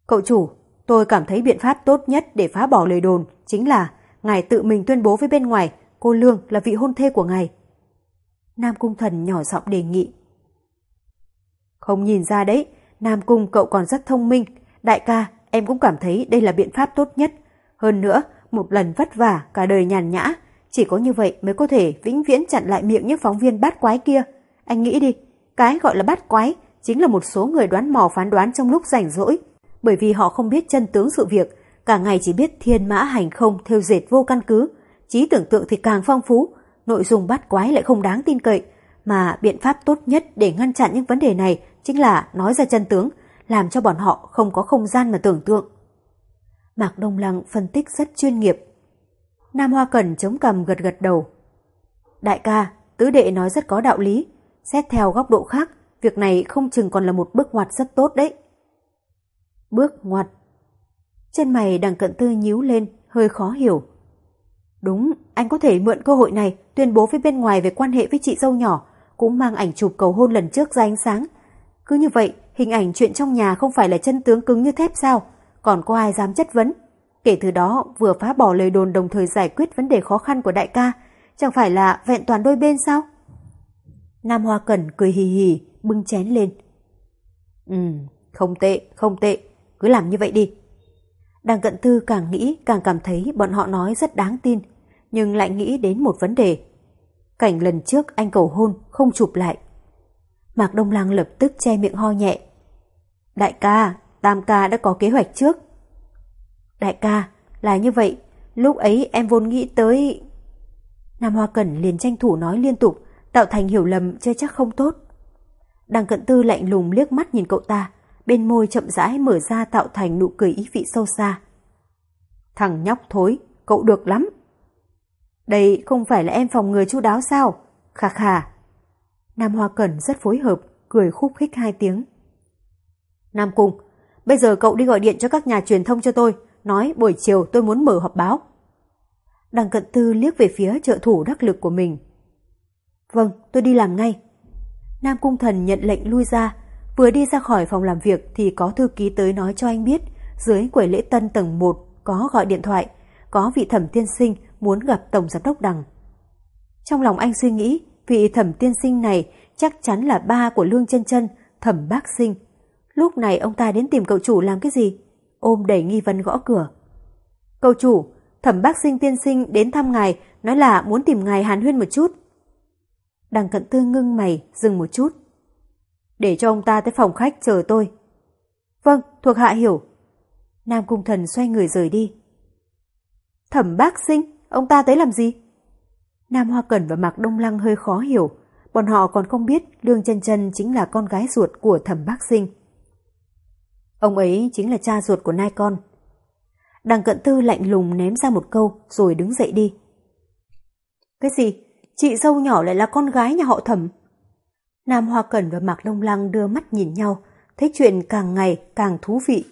Cậu chủ, tôi cảm thấy biện pháp tốt nhất để phá bỏ lời đồn chính là ngài tự mình tuyên bố với bên ngoài cô Lương là vị hôn thê của ngài. Nam Cung Thần nhỏ giọng đề nghị. Không nhìn ra đấy, Nam Cung cậu còn rất thông minh. Đại ca, em cũng cảm thấy đây là biện pháp tốt nhất. Hơn nữa, một lần vất vả, cả đời nhàn nhã. Chỉ có như vậy mới có thể vĩnh viễn chặn lại miệng những phóng viên bát quái kia. Anh nghĩ đi, cái gọi là bát quái chính là một số người đoán mò phán đoán trong lúc rảnh rỗi. Bởi vì họ không biết chân tướng sự việc, cả ngày chỉ biết thiên mã hành không theo dệt vô căn cứ, trí tưởng tượng thì càng phong phú, nội dung bắt quái lại không đáng tin cậy, mà biện pháp tốt nhất để ngăn chặn những vấn đề này chính là nói ra chân tướng, làm cho bọn họ không có không gian mà tưởng tượng. Mạc Đông Lăng phân tích rất chuyên nghiệp. Nam Hoa Cẩn chống cầm gật gật đầu. Đại ca, tứ đệ nói rất có đạo lý, xét theo góc độ khác, việc này không chừng còn là một bước ngoặt rất tốt đấy. Bước ngoặt. Trên mày đằng cận tư nhíu lên, hơi khó hiểu. Đúng, anh có thể mượn cơ hội này tuyên bố với bên ngoài về quan hệ với chị dâu nhỏ, cũng mang ảnh chụp cầu hôn lần trước ra ánh sáng. Cứ như vậy, hình ảnh chuyện trong nhà không phải là chân tướng cứng như thép sao? Còn có ai dám chất vấn? Kể từ đó, vừa phá bỏ lời đồn đồng thời giải quyết vấn đề khó khăn của đại ca, chẳng phải là vẹn toàn đôi bên sao? Nam Hoa Cẩn cười hì hì, bưng chén lên. Ừ, không tệ, không tệ, cứ làm như vậy đi. Đằng cận tư càng nghĩ càng cảm thấy bọn họ nói rất đáng tin, nhưng lại nghĩ đến một vấn đề. Cảnh lần trước anh cầu hôn không chụp lại. Mạc Đông Lang lập tức che miệng ho nhẹ. Đại ca, Tam ca đã có kế hoạch trước. Đại ca, là như vậy, lúc ấy em vốn nghĩ tới... Nam Hoa Cẩn liền tranh thủ nói liên tục, tạo thành hiểu lầm chơi chắc không tốt. Đằng cận tư lạnh lùng liếc mắt nhìn cậu ta, bên môi chậm rãi mở ra tạo thành nụ cười ý vị sâu xa. Thằng nhóc thối, cậu được lắm. Đây không phải là em phòng người chu đáo sao? Khà khà. Nam Hoa Cẩn rất phối hợp, cười khúc khích hai tiếng. Nam Cung, bây giờ cậu đi gọi điện cho các nhà truyền thông cho tôi, nói buổi chiều tôi muốn mở họp báo. Đằng cận tư liếc về phía trợ thủ đắc lực của mình. Vâng, tôi đi làm ngay. Nam Cung Thần nhận lệnh lui ra, vừa đi ra khỏi phòng làm việc thì có thư ký tới nói cho anh biết dưới quầy lễ tân tầng 1 có gọi điện thoại, có vị thẩm tiên sinh muốn gặp Tổng Giám đốc Đằng. Trong lòng anh suy nghĩ, vị thẩm tiên sinh này chắc chắn là ba của Lương chân chân thẩm bác sinh. Lúc này ông ta đến tìm cậu chủ làm cái gì? Ôm đầy nghi vấn gõ cửa. Cậu chủ, thẩm bác sinh tiên sinh đến thăm ngài, nói là muốn tìm ngài hàn huyên một chút. Đằng cận tư ngưng mày, dừng một chút. Để cho ông ta tới phòng khách chờ tôi. Vâng, thuộc hạ hiểu. Nam Cung Thần xoay người rời đi. Thẩm bác sinh, ông ta tới làm gì? Nam Hoa Cẩn và Mạc Đông Lăng hơi khó hiểu. Bọn họ còn không biết Lương chân chân chính là con gái ruột của thẩm bác sinh. Ông ấy chính là cha ruột của nai con. Đằng cận tư lạnh lùng ném ra một câu rồi đứng dậy đi. Cái gì? Chị dâu nhỏ lại là con gái nhà họ thẩm. Nam Hoa Cẩn và Mạc Đông Lăng đưa mắt nhìn nhau, thấy chuyện càng ngày càng thú vị.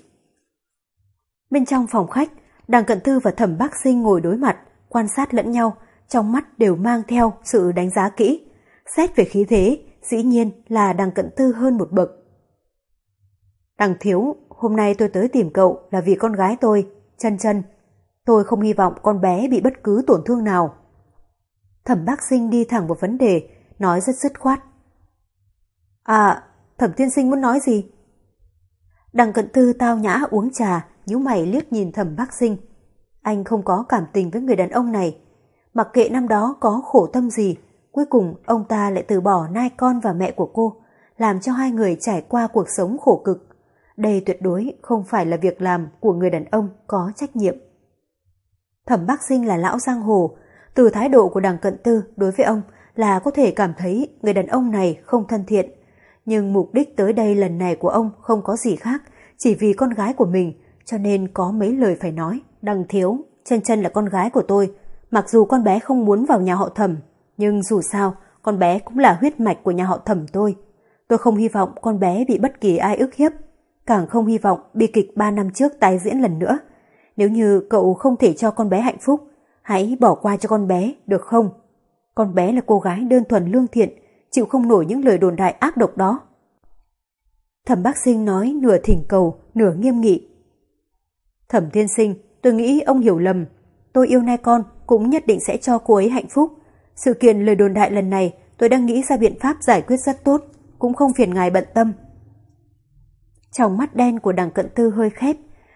Bên trong phòng khách, Đằng Cận Tư và Thẩm Bác Sinh ngồi đối mặt, quan sát lẫn nhau, trong mắt đều mang theo sự đánh giá kỹ. Xét về khí thế, dĩ nhiên là Đằng Cận Tư hơn một bậc. Đằng Thiếu, hôm nay tôi tới tìm cậu là vì con gái tôi, chân chân. Tôi không hy vọng con bé bị bất cứ tổn thương nào. Thẩm bác sinh đi thẳng vào vấn đề, nói rất dứt khoát. À, thẩm tiên sinh muốn nói gì? Đằng cận tư tao nhã uống trà, nhíu mày liếc nhìn thẩm bác sinh. Anh không có cảm tình với người đàn ông này. Mặc kệ năm đó có khổ tâm gì, cuối cùng ông ta lại từ bỏ nai con và mẹ của cô, làm cho hai người trải qua cuộc sống khổ cực. Đây tuyệt đối không phải là việc làm của người đàn ông có trách nhiệm. Thẩm bác sinh là lão giang hồ, từ thái độ của đằng cận tư đối với ông là có thể cảm thấy người đàn ông này không thân thiện. Nhưng mục đích tới đây lần này của ông không có gì khác, chỉ vì con gái của mình, cho nên có mấy lời phải nói. Đằng thiếu, chân chân là con gái của tôi, mặc dù con bé không muốn vào nhà họ thẩm, nhưng dù sao, con bé cũng là huyết mạch của nhà họ thẩm tôi. Tôi không hy vọng con bé bị bất kỳ ai ức hiếp, càng không hy vọng bi kịch 3 năm trước tái diễn lần nữa. Nếu như cậu không thể cho con bé hạnh phúc, Hãy bỏ qua cho con bé, được không? Con bé là cô gái đơn thuần lương thiện, chịu không nổi những lời đồn đại ác độc đó. Thẩm bác sinh nói nửa thỉnh cầu, nửa nghiêm nghị. Thẩm thiên sinh, tôi nghĩ ông hiểu lầm. Tôi yêu nai con, cũng nhất định sẽ cho cô ấy hạnh phúc. Sự kiện lời đồn đại lần này, tôi đang nghĩ ra biện pháp giải quyết rất tốt, cũng không phiền ngài bận tâm. Trong mắt đen của đằng cận tư hơi khép,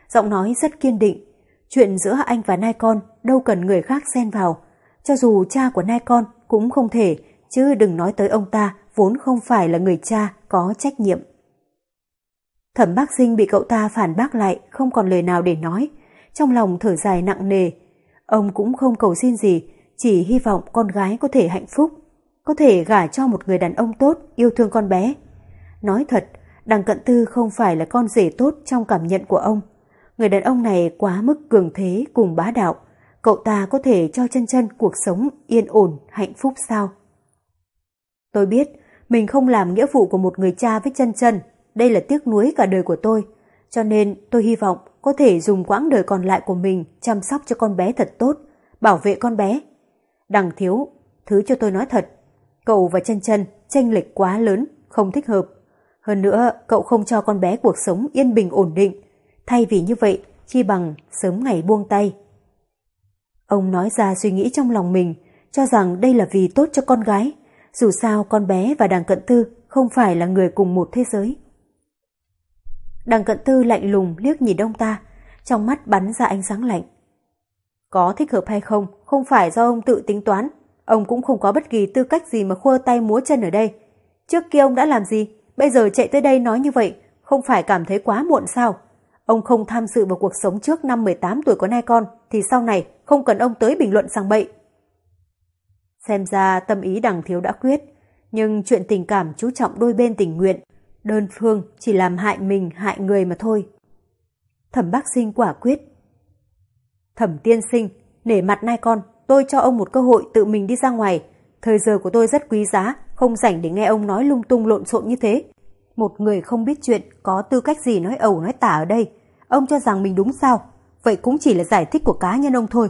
giọng nói rất kiên định, Chuyện giữa anh và nai con đâu cần người khác xen vào. Cho dù cha của nai con cũng không thể, chứ đừng nói tới ông ta vốn không phải là người cha có trách nhiệm. Thẩm bác sinh bị cậu ta phản bác lại, không còn lời nào để nói. Trong lòng thở dài nặng nề. Ông cũng không cầu xin gì, chỉ hy vọng con gái có thể hạnh phúc, có thể gả cho một người đàn ông tốt, yêu thương con bé. Nói thật, đằng cận tư không phải là con rể tốt trong cảm nhận của ông. Người đàn ông này quá mức cường thế cùng bá đạo. Cậu ta có thể cho chân chân cuộc sống yên ổn, hạnh phúc sao? Tôi biết, mình không làm nghĩa vụ của một người cha với chân chân. Đây là tiếc nuối cả đời của tôi. Cho nên tôi hy vọng có thể dùng quãng đời còn lại của mình chăm sóc cho con bé thật tốt, bảo vệ con bé. Đằng thiếu, thứ cho tôi nói thật. Cậu và chân chân tranh lệch quá lớn, không thích hợp. Hơn nữa, cậu không cho con bé cuộc sống yên bình ổn định, Thay vì như vậy, chi bằng sớm ngày buông tay. Ông nói ra suy nghĩ trong lòng mình, cho rằng đây là vì tốt cho con gái. Dù sao con bé và đằng cận tư không phải là người cùng một thế giới. Đằng cận tư lạnh lùng liếc nhìn ông ta, trong mắt bắn ra ánh sáng lạnh. Có thích hợp hay không, không phải do ông tự tính toán. Ông cũng không có bất kỳ tư cách gì mà khua tay múa chân ở đây. Trước kia ông đã làm gì, bây giờ chạy tới đây nói như vậy, không phải cảm thấy quá muộn sao? Ông không tham dự vào cuộc sống trước năm 18 tuổi của nai con, thì sau này không cần ông tới bình luận sang bậy. Xem ra tâm ý đằng thiếu đã quyết, Nhưng chuyện tình cảm chú trọng đôi bên tình nguyện, đơn phương chỉ làm hại mình hại người mà thôi. Thẩm bác sinh quả quyết. Thẩm tiên sinh, nể mặt nai con, tôi cho ông một cơ hội tự mình đi ra ngoài. Thời giờ của tôi rất quý giá, không rảnh để nghe ông nói lung tung lộn xộn như thế. Một người không biết chuyện, có tư cách gì nói ẩu nói tả ở đây. Ông cho rằng mình đúng sao? Vậy cũng chỉ là giải thích của cá nhân ông thôi.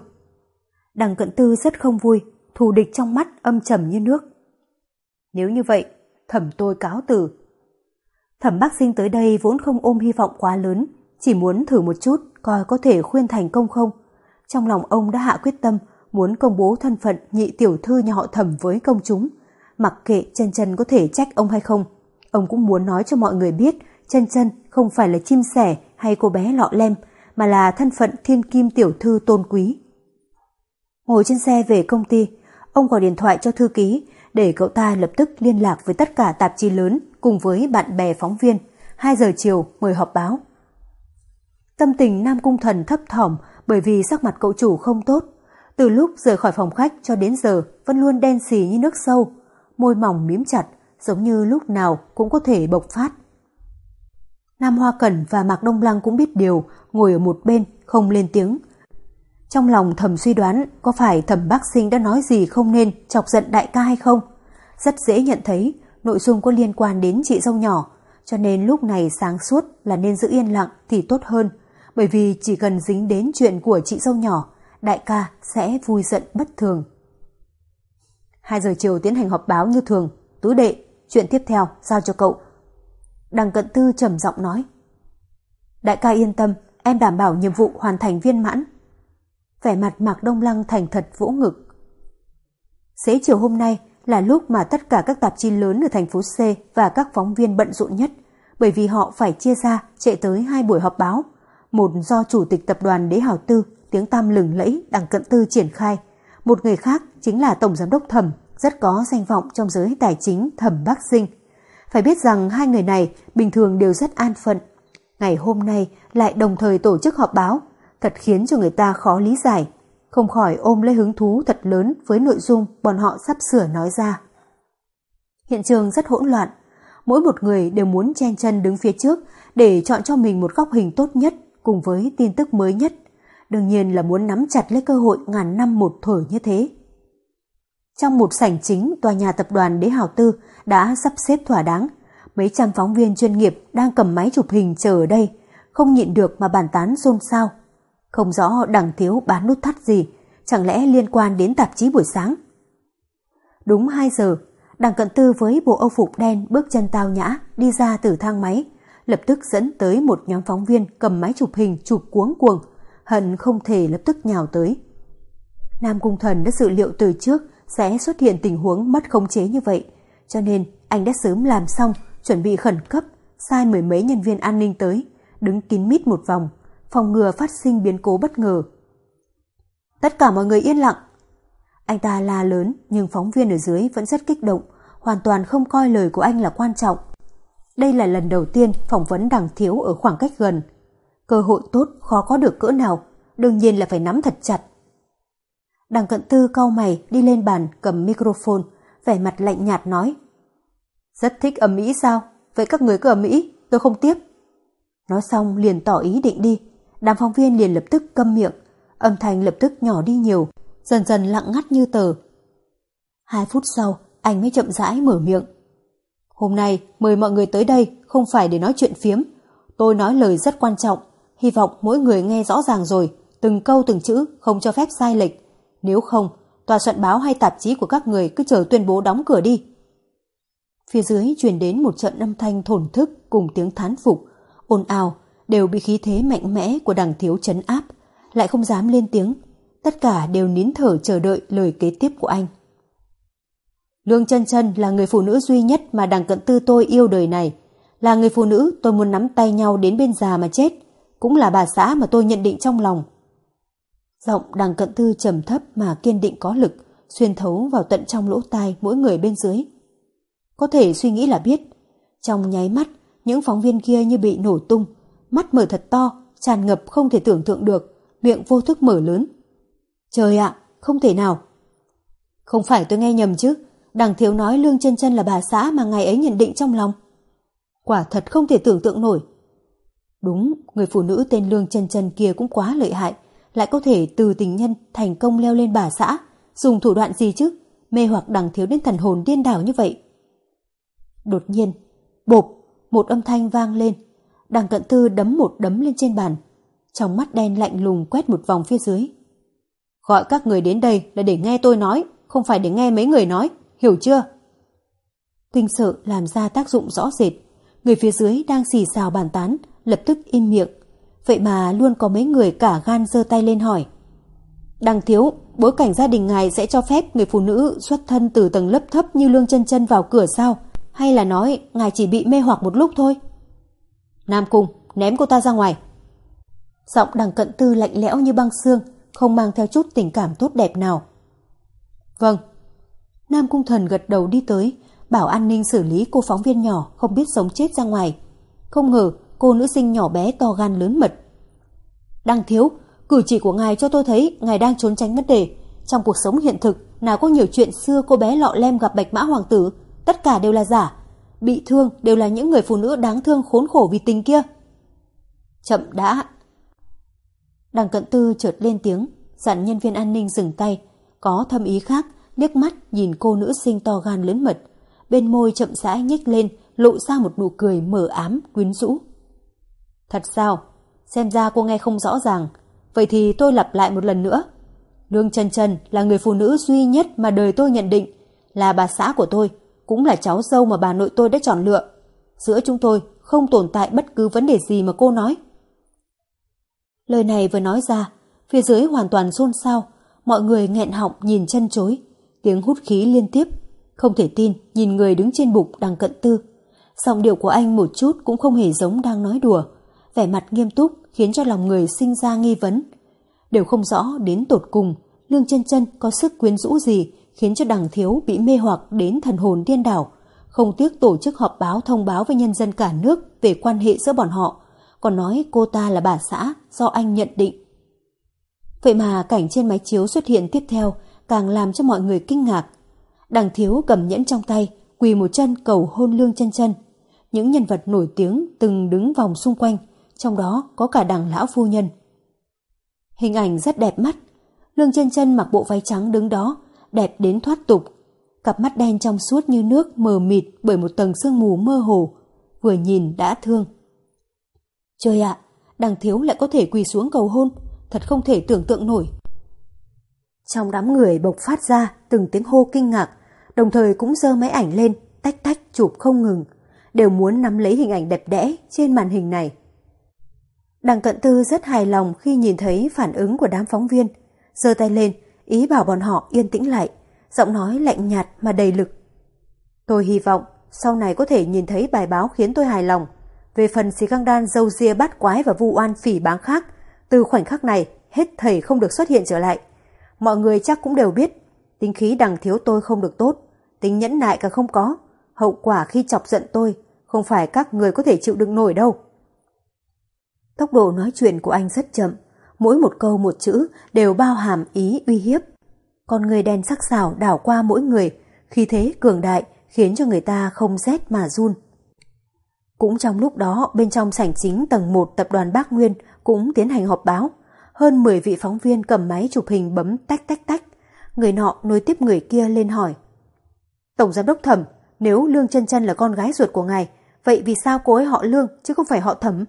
Đằng cận tư rất không vui, thù địch trong mắt âm trầm như nước. Nếu như vậy, thẩm tôi cáo từ. Thẩm bác sinh tới đây vốn không ôm hy vọng quá lớn, chỉ muốn thử một chút coi có thể khuyên thành công không. Trong lòng ông đã hạ quyết tâm muốn công bố thân phận nhị tiểu thư nhà họ thẩm với công chúng. Mặc kệ chân chân có thể trách ông hay không, ông cũng muốn nói cho mọi người biết chân chân không phải là chim sẻ hay cô bé lọ lem, mà là thân phận thiên kim tiểu thư tôn quý. Ngồi trên xe về công ty, ông gọi điện thoại cho thư ký để cậu ta lập tức liên lạc với tất cả tạp chí lớn cùng với bạn bè phóng viên. 2 giờ chiều mời họp báo. Tâm tình Nam Cung Thần thấp thỏm bởi vì sắc mặt cậu chủ không tốt. Từ lúc rời khỏi phòng khách cho đến giờ vẫn luôn đen xì như nước sâu, môi mỏng miếm chặt, giống như lúc nào cũng có thể bộc phát. Nam Hoa Cẩn và Mạc Đông Lăng cũng biết điều, ngồi ở một bên, không lên tiếng. Trong lòng thầm suy đoán có phải thẩm bác sinh đã nói gì không nên chọc giận đại ca hay không? Rất dễ nhận thấy nội dung có liên quan đến chị dâu nhỏ, cho nên lúc này sáng suốt là nên giữ yên lặng thì tốt hơn, bởi vì chỉ cần dính đến chuyện của chị dâu nhỏ, đại ca sẽ vui giận bất thường. 2 giờ chiều tiến hành họp báo như thường, tứ đệ, chuyện tiếp theo giao cho cậu. Đằng cận tư trầm giọng nói. Đại ca yên tâm, em đảm bảo nhiệm vụ hoàn thành viên mãn. Vẻ mặt Mạc Đông Lăng thành thật vỗ ngực. Xế chiều hôm nay là lúc mà tất cả các tạp chí lớn ở thành phố C và các phóng viên bận rộn nhất, bởi vì họ phải chia ra chạy tới hai buổi họp báo. Một do Chủ tịch Tập đoàn Đế Hào Tư, tiếng tam lừng lẫy đằng cận tư triển khai. Một người khác chính là Tổng Giám đốc Thẩm, rất có danh vọng trong giới tài chính Thẩm Bắc Sinh. Phải biết rằng hai người này bình thường đều rất an phận. Ngày hôm nay lại đồng thời tổ chức họp báo, thật khiến cho người ta khó lý giải. Không khỏi ôm lấy hứng thú thật lớn với nội dung bọn họ sắp sửa nói ra. Hiện trường rất hỗn loạn. Mỗi một người đều muốn chen chân đứng phía trước để chọn cho mình một góc hình tốt nhất cùng với tin tức mới nhất. Đương nhiên là muốn nắm chặt lấy cơ hội ngàn năm một thổi như thế. Trong một sảnh chính, tòa nhà tập đoàn Đế Hào Tư đã sắp xếp thỏa đáng. Mấy trăm phóng viên chuyên nghiệp đang cầm máy chụp hình chờ ở đây, không nhịn được mà bàn tán xôn xao. Không rõ đằng thiếu bán nút thắt gì, chẳng lẽ liên quan đến tạp chí buổi sáng. Đúng 2 giờ, đằng cận tư với bộ âu phục đen bước chân tao nhã đi ra từ thang máy, lập tức dẫn tới một nhóm phóng viên cầm máy chụp hình chụp cuống cuồng, hận không thể lập tức nhào tới. Nam Cung Thần đã dự liệu từ trước sẽ xuất hiện tình huống mất khống chế như vậy, cho nên anh đã sớm làm xong, chuẩn bị khẩn cấp, sai mười mấy nhân viên an ninh tới, đứng kín mít một vòng, phòng ngừa phát sinh biến cố bất ngờ. Tất cả mọi người yên lặng. Anh ta la lớn nhưng phóng viên ở dưới vẫn rất kích động, hoàn toàn không coi lời của anh là quan trọng. Đây là lần đầu tiên phỏng vấn đằng thiếu ở khoảng cách gần. Cơ hội tốt khó có được cỡ nào, đương nhiên là phải nắm thật chặt. Đằng cận tư cau mày đi lên bàn cầm microphone, vẻ mặt lạnh nhạt nói. Rất thích ẩm mỹ sao? Vậy các người cứ ẩm mỹ, tôi không tiếp. Nói xong liền tỏ ý định đi. Đám phóng viên liền lập tức câm miệng, âm thanh lập tức nhỏ đi nhiều, dần dần lặng ngắt như tờ. Hai phút sau, anh mới chậm rãi mở miệng. Hôm nay mời mọi người tới đây không phải để nói chuyện phiếm. Tôi nói lời rất quan trọng, hy vọng mỗi người nghe rõ ràng rồi, từng câu từng chữ không cho phép sai lệch. Nếu không, tòa soạn báo hay tạp chí của các người cứ chờ tuyên bố đóng cửa đi. Phía dưới truyền đến một trận âm thanh thổn thức cùng tiếng thán phục, ồn ào, đều bị khí thế mạnh mẽ của đằng thiếu chấn áp, lại không dám lên tiếng. Tất cả đều nín thở chờ đợi lời kế tiếp của anh. Lương chân chân là người phụ nữ duy nhất mà đằng cận tư tôi yêu đời này. Là người phụ nữ tôi muốn nắm tay nhau đến bên già mà chết. Cũng là bà xã mà tôi nhận định trong lòng. Giọng đằng cận tư trầm thấp mà kiên định có lực, xuyên thấu vào tận trong lỗ tai mỗi người bên dưới. Có thể suy nghĩ là biết. Trong nháy mắt, những phóng viên kia như bị nổ tung, mắt mở thật to, tràn ngập không thể tưởng tượng được, miệng vô thức mở lớn. Trời ạ, không thể nào. Không phải tôi nghe nhầm chứ, Đằng thiếu nói Lương chân chân là bà xã mà ngày ấy nhận định trong lòng. Quả thật không thể tưởng tượng nổi. Đúng, người phụ nữ tên Lương chân chân kia cũng quá lợi hại, lại có thể từ tình nhân thành công leo lên bà xã, dùng thủ đoạn gì chứ, mê hoặc đằng thiếu đến thần hồn điên đảo như vậy. Đột nhiên, bộp, một âm thanh vang lên, đằng cận tư đấm một đấm lên trên bàn, trong mắt đen lạnh lùng quét một vòng phía dưới. Gọi các người đến đây là để nghe tôi nói, không phải để nghe mấy người nói, hiểu chưa? Kinh sợ làm ra tác dụng rõ rệt, người phía dưới đang xì xào bàn tán, lập tức im miệng. Vậy mà luôn có mấy người cả gan giơ tay lên hỏi. Đằng thiếu, bối cảnh gia đình ngài sẽ cho phép người phụ nữ xuất thân từ tầng lớp thấp như lương chân chân vào cửa sao? Hay là nói ngài chỉ bị mê hoặc một lúc thôi? Nam Cung, ném cô ta ra ngoài. Giọng đằng cận tư lạnh lẽo như băng xương, không mang theo chút tình cảm tốt đẹp nào. Vâng. Nam Cung Thần gật đầu đi tới, bảo an ninh xử lý cô phóng viên nhỏ không biết sống chết ra ngoài. Không ngờ cô nữ sinh nhỏ bé to gan lớn mật. Đăng thiếu, cử chỉ của ngài cho tôi thấy ngài đang trốn tránh vấn đề. Trong cuộc sống hiện thực, nào có nhiều chuyện xưa cô bé lọ lem gặp bạch mã hoàng tử, tất cả đều là giả. Bị thương đều là những người phụ nữ đáng thương khốn khổ vì tình kia. Chậm đã. Đằng cận tư chợt lên tiếng, dặn nhân viên an ninh dừng tay, có thâm ý khác, liếc mắt nhìn cô nữ sinh to gan lớn mật. Bên môi chậm rãi nhếch lên, lộ ra một nụ cười mờ ám, quyến rũ. Thật sao? Xem ra cô nghe không rõ ràng. Vậy thì tôi lặp lại một lần nữa. Lương Trần Trần là người phụ nữ duy nhất mà đời tôi nhận định, là bà xã của tôi, cũng là cháu dâu mà bà nội tôi đã chọn lựa. Giữa chúng tôi không tồn tại bất cứ vấn đề gì mà cô nói. Lời này vừa nói ra, phía dưới hoàn toàn xôn xao, mọi người nghẹn họng nhìn chân chối, tiếng hút khí liên tiếp, không thể tin nhìn người đứng trên bục đang cận tư. Giọng điệu của anh một chút cũng không hề giống đang nói đùa, vẻ mặt nghiêm túc khiến cho lòng người sinh ra nghi vấn. Đều không rõ đến tột cùng, Lương chân chân có sức quyến rũ gì khiến cho đằng thiếu bị mê hoặc đến thần hồn điên đảo, không tiếc tổ chức họp báo thông báo với nhân dân cả nước về quan hệ giữa bọn họ, còn nói cô ta là bà xã do anh nhận định. Vậy mà cảnh trên máy chiếu xuất hiện tiếp theo càng làm cho mọi người kinh ngạc. Đằng thiếu cầm nhẫn trong tay, quỳ một chân cầu hôn lương chân chân. Những nhân vật nổi tiếng từng đứng vòng xung quanh, trong đó có cả đằng lão phu nhân. Hình ảnh rất đẹp mắt, lương chân chân mặc bộ váy trắng đứng đó, đẹp đến thoát tục. Cặp mắt đen trong suốt như nước mờ mịt bởi một tầng sương mù mơ hồ, vừa nhìn đã thương. Trời ạ, đằng thiếu lại có thể quỳ xuống cầu hôn, thật không thể tưởng tượng nổi. Trong đám người bộc phát ra từng tiếng hô kinh ngạc, đồng thời cũng giơ máy ảnh lên, tách tách chụp không ngừng, đều muốn nắm lấy hình ảnh đẹp đẽ trên màn hình này. Đằng cận tư rất hài lòng khi nhìn thấy phản ứng của đám phóng viên, giơ tay lên, ý bảo bọn họ yên tĩnh lại, giọng nói lạnh nhạt mà đầy lực. Tôi hy vọng sau này có thể nhìn thấy bài báo khiến tôi hài lòng. Về phần xì găng đan dâu ria bắt quái và vu oan phỉ báng khác, từ khoảnh khắc này hết thầy không được xuất hiện trở lại. Mọi người chắc cũng đều biết, tính khí đằng thiếu tôi không được tốt, tính nhẫn nại cả không có. Hậu quả khi chọc giận tôi, không phải các người có thể chịu đựng nổi đâu. Tốc độ nói chuyện của anh rất chậm, mỗi một câu một chữ đều bao hàm ý uy hiếp. Con người đen sắc sảo đảo qua mỗi người, khi thế cường đại khiến cho người ta không rét mà run. Cũng trong lúc đó, bên trong sảnh chính tầng 1 tập đoàn Bác Nguyên cũng tiến hành họp báo. Hơn 10 vị phóng viên cầm máy chụp hình bấm tách tách tách. Người nọ nối tiếp người kia lên hỏi. Tổng giám đốc thẩm, nếu Lương chân chân là con gái ruột của ngài, vậy vì sao cô ấy họ Lương chứ không phải họ thẩm?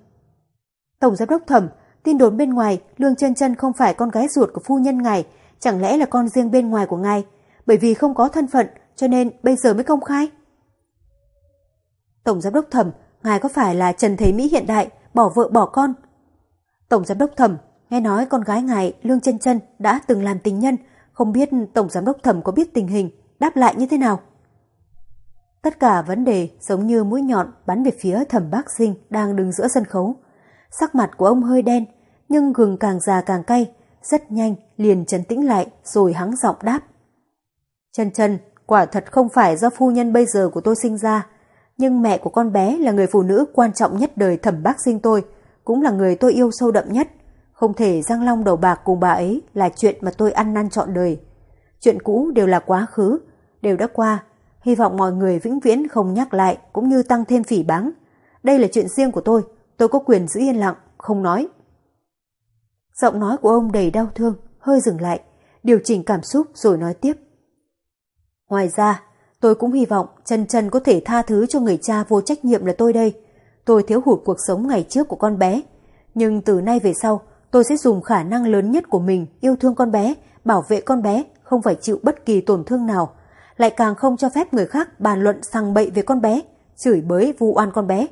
Tổng giám đốc thẩm, tin đồn bên ngoài Lương chân chân không phải con gái ruột của phu nhân ngài, chẳng lẽ là con riêng bên ngoài của ngài? Bởi vì không có thân phận cho nên bây giờ mới công khai. Tổng giám đốc thẩm, ngài có phải là Trần Thế Mỹ hiện đại, bỏ vợ bỏ con? Tổng giám đốc thẩm, nghe nói con gái ngài Lương chân chân đã từng làm tình nhân, không biết Tổng giám đốc thẩm có biết tình hình, đáp lại như thế nào? Tất cả vấn đề giống như mũi nhọn bắn về phía thẩm bác sinh đang đứng giữa sân khấu. Sắc mặt của ông hơi đen, nhưng gừng càng già càng cay, rất nhanh liền trấn tĩnh lại rồi hắng giọng đáp. Chân chân, quả thật không phải do phu nhân bây giờ của tôi sinh ra, nhưng mẹ của con bé là người phụ nữ quan trọng nhất đời thẩm bác sinh tôi, cũng là người tôi yêu sâu đậm nhất. Không thể răng long đầu bạc cùng bà ấy là chuyện mà tôi ăn năn trọn đời. Chuyện cũ đều là quá khứ, đều đã qua, hy vọng mọi người vĩnh viễn không nhắc lại cũng như tăng thêm phỉ báng. Đây là chuyện riêng của tôi, tôi có quyền giữ yên lặng, không nói. Giọng nói của ông đầy đau thương, hơi dừng lại, điều chỉnh cảm xúc rồi nói tiếp. Ngoài ra, tôi cũng hy vọng Trần Trần có thể tha thứ cho người cha vô trách nhiệm là tôi đây. Tôi thiếu hụt cuộc sống ngày trước của con bé. Nhưng từ nay về sau, tôi sẽ dùng khả năng lớn nhất của mình yêu thương con bé, bảo vệ con bé, không phải chịu bất kỳ tổn thương nào. Lại càng không cho phép người khác bàn luận sang bậy về con bé, chửi bới vu oan con bé.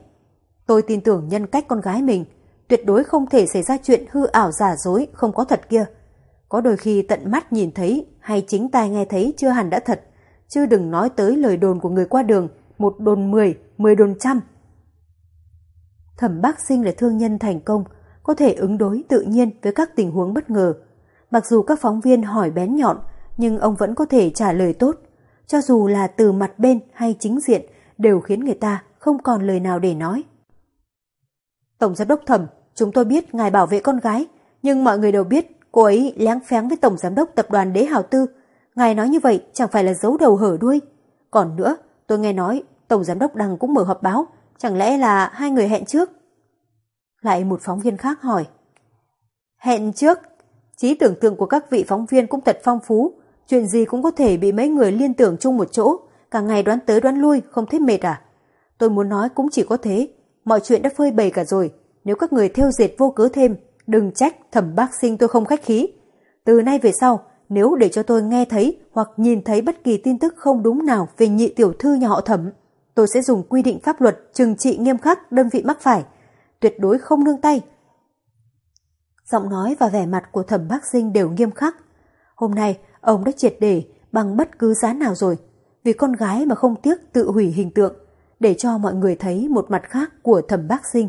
Tôi tin tưởng nhân cách con gái mình, tuyệt đối không thể xảy ra chuyện hư ảo giả dối không có thật kia. Có đôi khi tận mắt nhìn thấy hay chính tai nghe thấy chưa hẳn đã thật, chứ đừng nói tới lời đồn của người qua đường, một đồn mười, mười đồn trăm. Thẩm bác sinh là thương nhân thành công, có thể ứng đối tự nhiên với các tình huống bất ngờ. Mặc dù các phóng viên hỏi bén nhọn, nhưng ông vẫn có thể trả lời tốt. Cho dù là từ mặt bên hay chính diện, đều khiến người ta không còn lời nào để nói. Tổng giám đốc thẩm, chúng tôi biết ngài bảo vệ con gái, nhưng mọi người đều biết cô ấy lén phén với tổng giám đốc tập đoàn Đế Hào Tư. Ngài nói như vậy chẳng phải là giấu đầu hở đuôi. Còn nữa, tôi nghe nói tổng giám đốc Đăng cũng mở họp báo, chẳng lẽ là hai người hẹn trước? Lại một phóng viên khác hỏi. Hẹn trước? Trí tưởng tượng của các vị phóng viên cũng thật phong phú, chuyện gì cũng có thể bị mấy người liên tưởng chung một chỗ, cả ngày đoán tới đoán lui không thấy mệt à? Tôi muốn nói cũng chỉ có thế, mọi chuyện đã phơi bày cả rồi, nếu các người theo dệt vô cớ thêm, đừng trách thẩm bác sinh tôi không khách khí. Từ nay về sau, nếu để cho tôi nghe thấy hoặc nhìn thấy bất kỳ tin tức không đúng nào về nhị tiểu thư nhà họ thẩm, tôi sẽ dùng quy định pháp luật trừng trị nghiêm khắc đơn vị mắc phải, tuyệt đối không nương tay. Giọng nói và vẻ mặt của thẩm bác sinh đều nghiêm khắc. Hôm nay, ông đã triệt để bằng bất cứ giá nào rồi, vì con gái mà không tiếc tự hủy hình tượng, để cho mọi người thấy một mặt khác của thẩm bác sinh.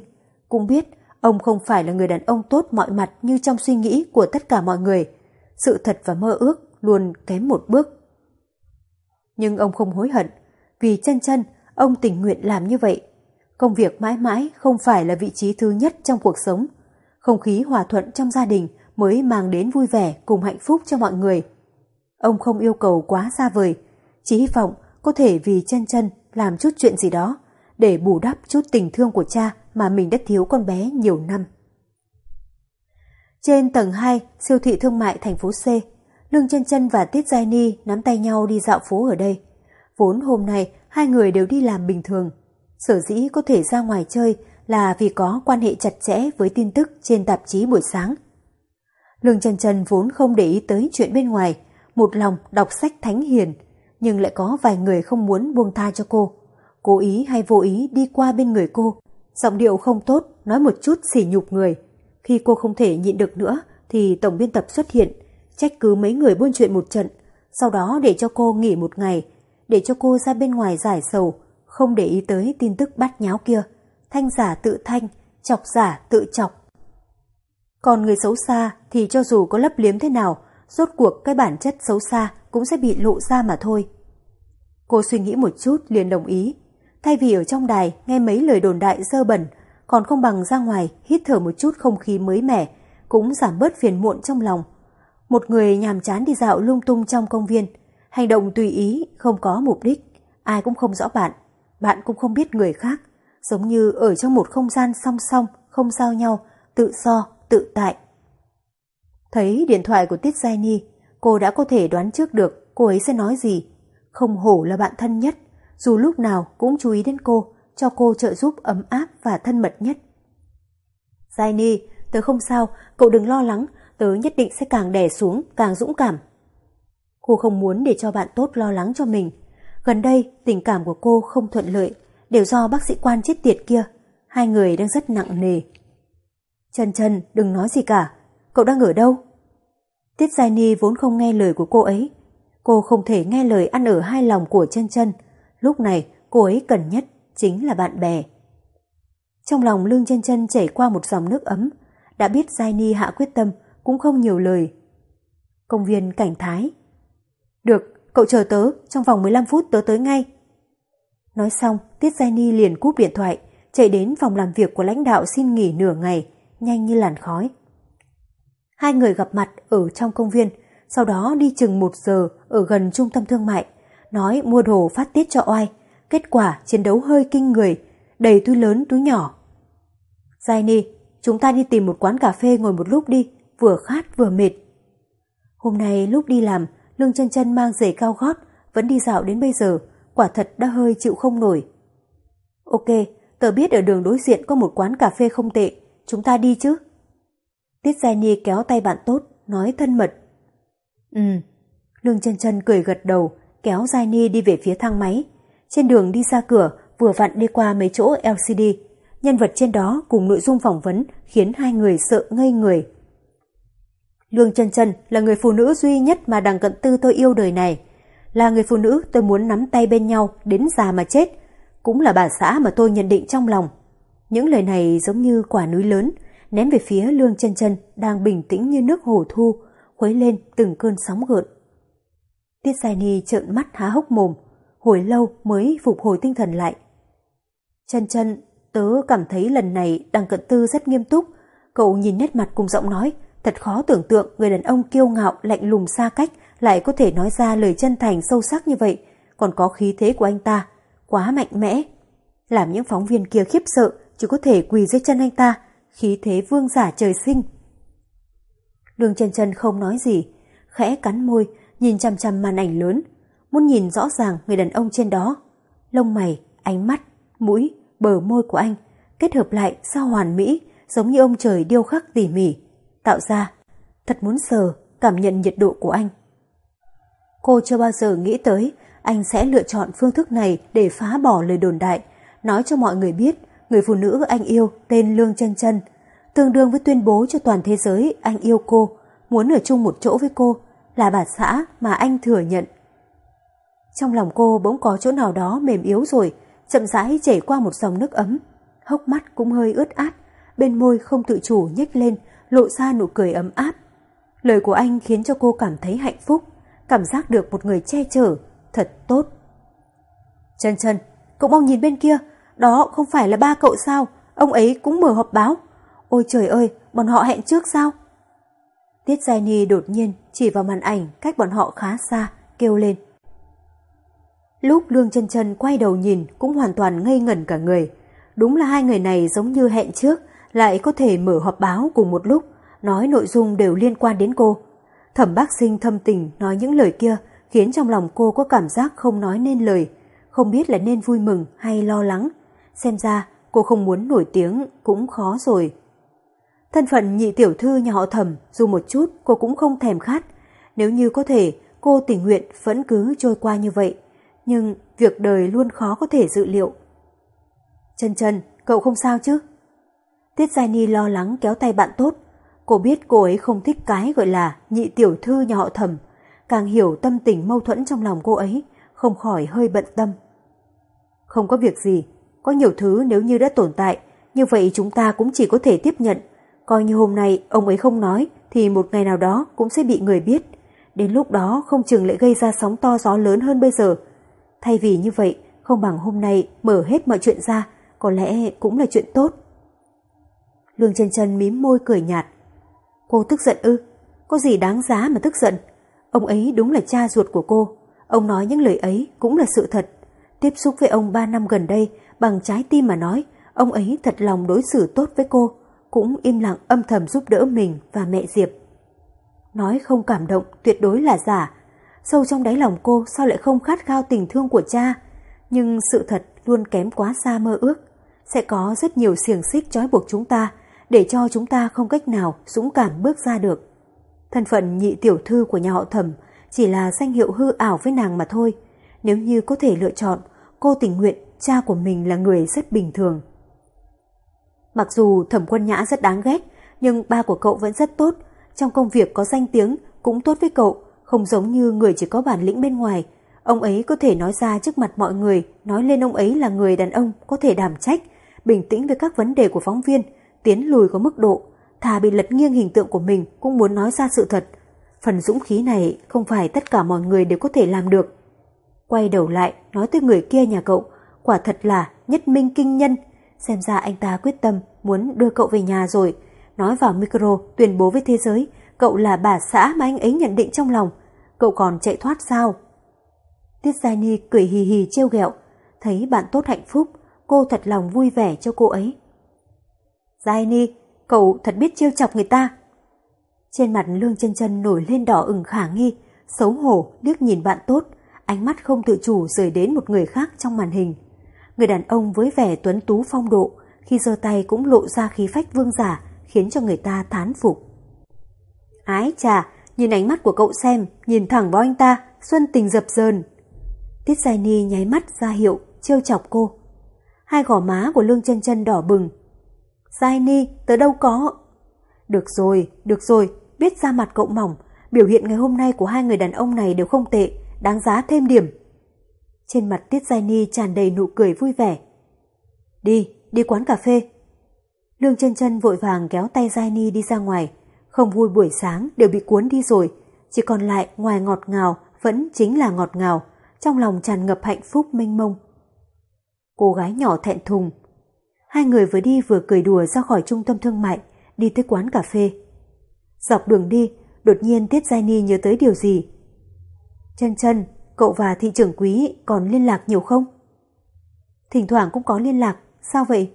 Cũng biết ông không phải là người đàn ông tốt mọi mặt như trong suy nghĩ của tất cả mọi người. Sự thật và mơ ước luôn kém một bước. Nhưng ông không hối hận, vì chân chân ông tình nguyện làm như vậy. Công việc mãi mãi không phải là vị trí thứ nhất trong cuộc sống. Không khí hòa thuận trong gia đình mới mang đến vui vẻ cùng hạnh phúc cho mọi người. Ông không yêu cầu quá xa vời, chỉ hy vọng có thể vì chân chân làm chút chuyện gì đó để bù đắp chút tình thương của cha mà mình đã thiếu con bé nhiều năm. Trên tầng 2, siêu thị thương mại thành phố C, Lương chân chân và Tiết Giai Ni nắm tay nhau đi dạo phố ở đây. Vốn hôm nay hai người đều đi làm bình thường. Sở dĩ có thể ra ngoài chơi là vì có quan hệ chặt chẽ với tin tức trên tạp chí buổi sáng. Lương chân chân vốn không để ý tới chuyện bên ngoài, một lòng đọc sách thánh hiền, nhưng lại có vài người không muốn buông tha cho cô. Cố ý hay vô ý đi qua bên người cô, giọng điệu không tốt, nói một chút sỉ nhục người. Khi cô không thể nhịn được nữa, thì tổng biên tập xuất hiện, trách cứ mấy người buôn chuyện một trận, sau đó để cho cô nghỉ một ngày, để cho cô ra bên ngoài giải sầu, không để ý tới tin tức bắt nháo kia. Thanh giả tự thanh, chọc giả tự chọc. Còn người xấu xa thì cho dù có lấp liếm thế nào, rốt cuộc cái bản chất xấu xa cũng sẽ bị lộ ra mà thôi. Cô suy nghĩ một chút liền đồng ý. Thay vì ở trong đài nghe mấy lời đồn đại dơ bẩn, còn không bằng ra ngoài hít thở một chút không khí mới mẻ, cũng giảm bớt phiền muộn trong lòng. Một người nhàm chán đi dạo lung tung trong công viên, hành động tùy ý, không có mục đích, ai cũng không rõ bạn, bạn cũng không biết người khác, giống như ở trong một không gian song song, không giao nhau, tự do, tự tại. Thấy điện thoại của Tiết Giai Ni, cô đã có thể đoán trước được cô ấy sẽ nói gì. Không hổ là bạn thân nhất, dù lúc nào cũng chú ý đến cô, cho cô trợ giúp ấm áp và thân mật nhất. Giai Ni, tớ không sao, cậu đừng lo lắng, tớ nhất định sẽ càng đè xuống, càng dũng cảm. Cô không muốn để cho bạn tốt lo lắng cho mình. Gần đây, tình cảm của cô không thuận lợi, đều do bác sĩ quan chết tiệt kia. Hai người đang rất nặng nề. Trần Trần, đừng nói gì cả. Cậu đang ở đâu? Tiết Giai Ni vốn không nghe lời của cô ấy. Cô không thể nghe lời ăn ở hai lòng của chân chân. Lúc này, cô ấy cần nhất chính là bạn bè. Trong lòng lương chân chân chảy qua một dòng nước ấm, đã biết Giai Ni hạ quyết tâm, cũng không nhiều lời. Công viên cảnh thái. Được, cậu chờ tớ, trong vòng 15 phút tớ tới ngay. Nói xong, Tiết Giai Ni liền cúp điện thoại, chạy đến phòng làm việc của lãnh đạo xin nghỉ nửa ngày, nhanh như làn khói. Hai người gặp mặt ở trong công viên, sau đó đi chừng một giờ ở gần trung tâm thương mại, nói mua đồ phát tiết cho oai. Kết quả chiến đấu hơi kinh người, đầy túi lớn túi nhỏ. Jaini, chúng ta đi tìm một quán cà phê ngồi một lúc đi, vừa khát vừa mệt. Hôm nay lúc đi làm, Lương chân chân mang giày cao gót, vẫn đi dạo đến bây giờ, quả thật đã hơi chịu không nổi. Ok, tớ biết ở đường đối diện có một quán cà phê không tệ, chúng ta đi chứ? Tiết Gia Ni kéo tay bạn tốt, nói thân mật. Ừ, Lương chân chân cười gật đầu, kéo Gia Ni đi về phía thang máy. Trên đường đi ra cửa, vừa vặn đi qua mấy chỗ LCD. Nhân vật trên đó cùng nội dung phỏng vấn khiến hai người sợ ngây người. Lương chân chân là người phụ nữ duy nhất mà đằng cận tư tôi yêu đời này. Là người phụ nữ tôi muốn nắm tay bên nhau đến già mà chết. Cũng là bà xã mà tôi nhận định trong lòng. Những lời này giống như quả núi lớn, ném về phía lương chân chân đang bình tĩnh như nước hồ thu, khuấy lên từng cơn sóng gợn. Tiết Sai Ni trợn mắt há hốc mồm, hồi lâu mới phục hồi tinh thần lại. Chân chân, tớ cảm thấy lần này đằng cận tư rất nghiêm túc. Cậu nhìn nét mặt cùng giọng nói, thật khó tưởng tượng người đàn ông kiêu ngạo lạnh lùng xa cách lại có thể nói ra lời chân thành sâu sắc như vậy, còn có khí thế của anh ta, quá mạnh mẽ. Làm những phóng viên kia khiếp sợ, chỉ có thể quỳ dưới chân anh ta, khí thế vương giả trời sinh. Đường chân chân không nói gì, khẽ cắn môi, nhìn chằm chằm màn ảnh lớn, muốn nhìn rõ ràng người đàn ông trên đó. Lông mày, ánh mắt, mũi, bờ môi của anh kết hợp lại sao hoàn mỹ, giống như ông trời điêu khắc tỉ mỉ, tạo ra. Thật muốn sờ, cảm nhận nhiệt độ của anh. Cô chưa bao giờ nghĩ tới anh sẽ lựa chọn phương thức này để phá bỏ lời đồn đại, nói cho mọi người biết người phụ nữ anh yêu tên Lương chân chân tương đương với tuyên bố cho toàn thế giới anh yêu cô, muốn ở chung một chỗ với cô, là bà xã mà anh thừa nhận. Trong lòng cô bỗng có chỗ nào đó mềm yếu rồi, chậm rãi chảy qua một dòng nước ấm. Hốc mắt cũng hơi ướt át, bên môi không tự chủ nhếch lên, lộ ra nụ cười ấm áp. Lời của anh khiến cho cô cảm thấy hạnh phúc, cảm giác được một người che chở, thật tốt. Chân chân, cậu mau nhìn bên kia, đó không phải là ba cậu sao, ông ấy cũng mở họp báo. Ôi trời ơi, bọn họ hẹn trước sao? Tiết Giai Ni đột nhiên chỉ vào màn ảnh cách bọn họ khá xa, kêu lên. Lúc Lương chân chân quay đầu nhìn cũng hoàn toàn ngây ngẩn cả người. Đúng là hai người này giống như hẹn trước, lại có thể mở họp báo cùng một lúc, nói nội dung đều liên quan đến cô. Thẩm bác sinh thâm tình nói những lời kia khiến trong lòng cô có cảm giác không nói nên lời, không biết là nên vui mừng hay lo lắng. Xem ra cô không muốn nổi tiếng cũng khó rồi. Thân phận nhị tiểu thư nhà họ thẩm dù một chút cô cũng không thèm khát. Nếu như có thể, cô tình nguyện vẫn cứ trôi qua như vậy. Nhưng việc đời luôn khó có thể dự liệu. Chân chân, cậu không sao chứ? Tiết Giai Ni lo lắng kéo tay bạn tốt. Cô biết cô ấy không thích cái gọi là nhị tiểu thư nhà họ thẩm. Càng hiểu tâm tình mâu thuẫn trong lòng cô ấy, không khỏi hơi bận tâm. Không có việc gì, có nhiều thứ nếu như đã tồn tại, như vậy chúng ta cũng chỉ có thể tiếp nhận, Coi như hôm nay ông ấy không nói thì một ngày nào đó cũng sẽ bị người biết. Đến lúc đó không chừng lại gây ra sóng to gió lớn hơn bây giờ. Thay vì như vậy, không bằng hôm nay mở hết mọi chuyện ra, có lẽ cũng là chuyện tốt. Lương chân chân mím môi cười nhạt. Cô tức giận ư? Có gì đáng giá mà tức giận? Ông ấy đúng là cha ruột của cô. Ông nói những lời ấy cũng là sự thật. Tiếp xúc với ông ba năm gần đây, bằng trái tim mà nói, ông ấy thật lòng đối xử tốt với cô cũng im lặng âm thầm giúp đỡ mình và mẹ Diệp. Nói không cảm động tuyệt đối là giả. Sâu trong đáy lòng cô sao lại không khát khao tình thương của cha? Nhưng sự thật luôn kém quá xa mơ ước. Sẽ có rất nhiều xiềng xích trói buộc chúng ta để cho chúng ta không cách nào dũng cảm bước ra được. Thân phận nhị tiểu thư của nhà họ thẩm chỉ là danh hiệu hư ảo với nàng mà thôi. Nếu như có thể lựa chọn, cô tình nguyện cha của mình là người rất bình thường. Mặc dù thẩm quân nhã rất đáng ghét, nhưng ba của cậu vẫn rất tốt. Trong công việc có danh tiếng, cũng tốt với cậu, không giống như người chỉ có bản lĩnh bên ngoài. Ông ấy có thể nói ra trước mặt mọi người, nói lên ông ấy là người đàn ông có thể đảm trách, bình tĩnh với các vấn đề của phóng viên, tiến lùi có mức độ, thà bị lật nghiêng hình tượng của mình cũng muốn nói ra sự thật. Phần dũng khí này không phải tất cả mọi người đều có thể làm được. Quay đầu lại, nói tới người kia nhà cậu, quả thật là nhất minh kinh nhân, Xem ra anh ta quyết tâm muốn đưa cậu về nhà rồi. Nói vào micro tuyên bố với thế giới cậu là bà xã mà anh ấy nhận định trong lòng. Cậu còn chạy thoát sao? Tiết Giai Ni cười hì hì trêu ghẹo, thấy bạn tốt hạnh phúc, cô thật lòng vui vẻ cho cô ấy. Giai Ni, cậu thật biết trêu chọc người ta. Trên mặt Lương chân chân nổi lên đỏ ửng khả nghi, xấu hổ liếc nhìn bạn tốt, ánh mắt không tự chủ rời đến một người khác trong màn hình. Người đàn ông với vẻ tuấn tú phong độ, khi giơ tay cũng lộ ra khí phách vương giả, khiến cho người ta thán phục. Ái chà, nhìn ánh mắt của cậu xem, nhìn thẳng vào anh ta, xuân tình dập dờn. Tiết Giai Ni nháy mắt ra hiệu, trêu chọc cô. Hai gò má của Lương chân chân đỏ bừng. Giai Ni, tớ đâu có. Được rồi, được rồi, biết ra mặt cậu mỏng, biểu hiện ngày hôm nay của hai người đàn ông này đều không tệ, đáng giá thêm điểm. Trên mặt Tiết Giai Ni tràn đầy nụ cười vui vẻ. Đi, đi quán cà phê. Lương chân chân vội vàng kéo tay Giai Ni đi ra ngoài, không vui buổi sáng đều bị cuốn đi rồi, chỉ còn lại ngoài ngọt ngào vẫn chính là ngọt ngào, trong lòng tràn ngập hạnh phúc mênh mông. Cô gái nhỏ thẹn thùng. Hai người vừa đi vừa cười đùa ra khỏi trung tâm thương mại, đi tới quán cà phê. Dọc đường đi, đột nhiên Tiết Giai Ni nhớ tới điều gì. Chân chân, cậu và thị trưởng quý còn liên lạc nhiều không? Thỉnh thoảng cũng có liên lạc, sao vậy?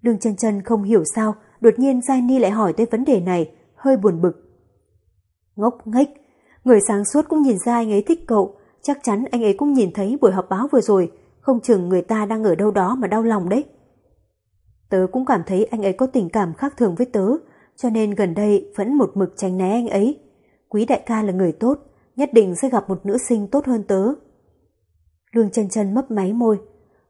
Lương chân chân không hiểu sao, đột nhiên Giai Ni lại hỏi tới vấn đề này, hơi buồn bực. Ngốc nghếch, người sáng suốt cũng nhìn ra anh ấy thích cậu, chắc chắn anh ấy cũng nhìn thấy buổi họp báo vừa rồi, không chừng người ta đang ở đâu đó mà đau lòng đấy. Tớ cũng cảm thấy anh ấy có tình cảm khác thường với tớ, cho nên gần đây vẫn một mực tránh né anh ấy. Quý đại ca là người tốt, nhất định sẽ gặp một nữ sinh tốt hơn tớ. Lương chân chân mấp máy môi.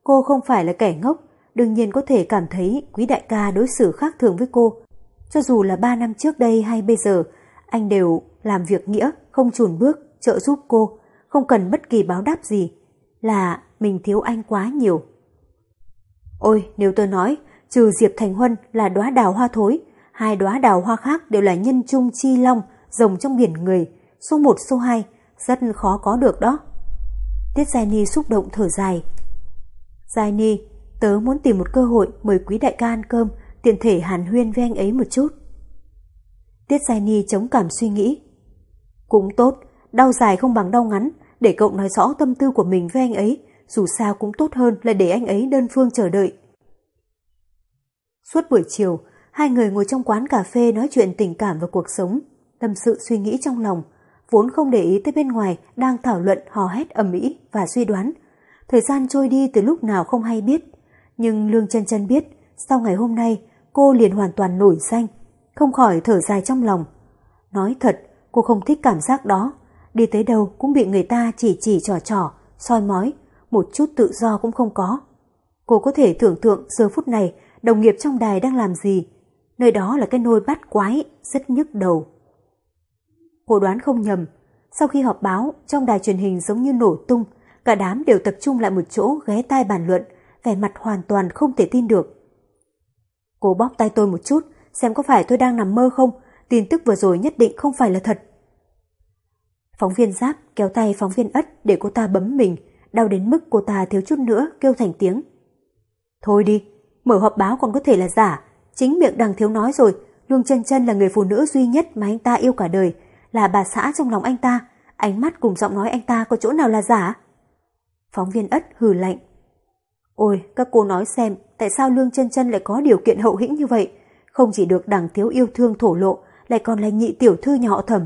Cô không phải là kẻ ngốc, đương nhiên có thể cảm thấy quý đại ca đối xử khác thường với cô. Cho dù là ba năm trước đây hay bây giờ, anh đều làm việc nghĩa, không chùn bước, trợ giúp cô, không cần bất kỳ báo đáp gì. Là mình thiếu anh quá nhiều. Ôi, nếu tôi nói, trừ Diệp Thành Huân là đóa đào hoa thối, hai đóa đào hoa khác đều là nhân trung chi long, rồng trong biển người, số 1 số 2, rất khó có được đó. Tiết Giai Ni xúc động thở dài. Giai Ni, tớ muốn tìm một cơ hội mời quý đại ca ăn cơm, tiện thể hàn huyên với anh ấy một chút. Tiết Giai Ni chống cảm suy nghĩ. Cũng tốt, đau dài không bằng đau ngắn, để cậu nói rõ tâm tư của mình với anh ấy, dù sao cũng tốt hơn là để anh ấy đơn phương chờ đợi. Suốt buổi chiều, hai người ngồi trong quán cà phê nói chuyện tình cảm và cuộc sống, tâm sự suy nghĩ trong lòng, vốn không để ý tới bên ngoài đang thảo luận hò hét ầm ĩ và suy đoán. Thời gian trôi đi từ lúc nào không hay biết, nhưng Lương chân chân biết, sau ngày hôm nay cô liền hoàn toàn nổi danh, không khỏi thở dài trong lòng. Nói thật, cô không thích cảm giác đó, đi tới đâu cũng bị người ta chỉ chỉ trò trò, soi mói, một chút tự do cũng không có. Cô có thể tưởng tượng giờ phút này đồng nghiệp trong đài đang làm gì. Nơi đó là cái nôi bát quái, rất nhức đầu. Cô đoán không nhầm, sau khi họp báo, trong đài truyền hình giống như nổ tung, cả đám đều tập trung lại một chỗ ghé tai bàn luận, vẻ mặt hoàn toàn không thể tin được. Cô bóp tay tôi một chút, xem có phải tôi đang nằm mơ không, tin tức vừa rồi nhất định không phải là thật. Phóng viên giáp kéo tay phóng viên ất để cô ta bấm mình, đau đến mức cô ta thiếu chút nữa kêu thành tiếng. Thôi đi, mở họp báo còn có thể là giả, chính miệng đằng thiếu nói rồi, Lương chân chân là người phụ nữ duy nhất mà anh ta yêu cả đời, là bà xã trong lòng anh ta, ánh mắt cùng giọng nói anh ta có chỗ nào là giả? Phóng viên ất hừ lạnh. Ôi, các cô nói xem, tại sao Lương chân chân lại có điều kiện hậu hĩnh như vậy? Không chỉ được đảng thiếu yêu thương thổ lộ, lại còn là nhị tiểu thư nhà họ thẩm.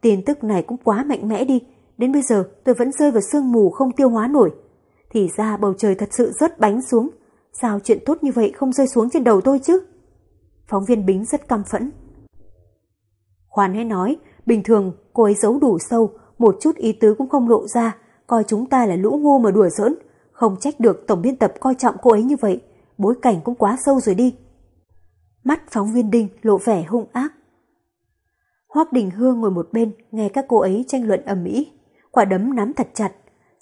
Tin tức này cũng quá mạnh mẽ đi, đến bây giờ tôi vẫn rơi vào sương mù không tiêu hóa nổi. Thì ra bầu trời thật sự rớt bánh xuống, sao chuyện tốt như vậy không rơi xuống trên đầu tôi chứ? Phóng viên Bính rất căm phẫn. Khoan hay nói, bình thường cô ấy giấu đủ sâu, một chút ý tứ cũng không lộ ra, coi chúng ta là lũ ngu mà đùa giỡn, không trách được tổng biên tập coi trọng cô ấy như vậy, bối cảnh cũng quá sâu rồi đi. Mắt phóng viên Đinh lộ vẻ hung ác. Hoác Đình Hương ngồi một bên nghe các cô ấy tranh luận ầm ĩ, quả đấm nắm thật chặt,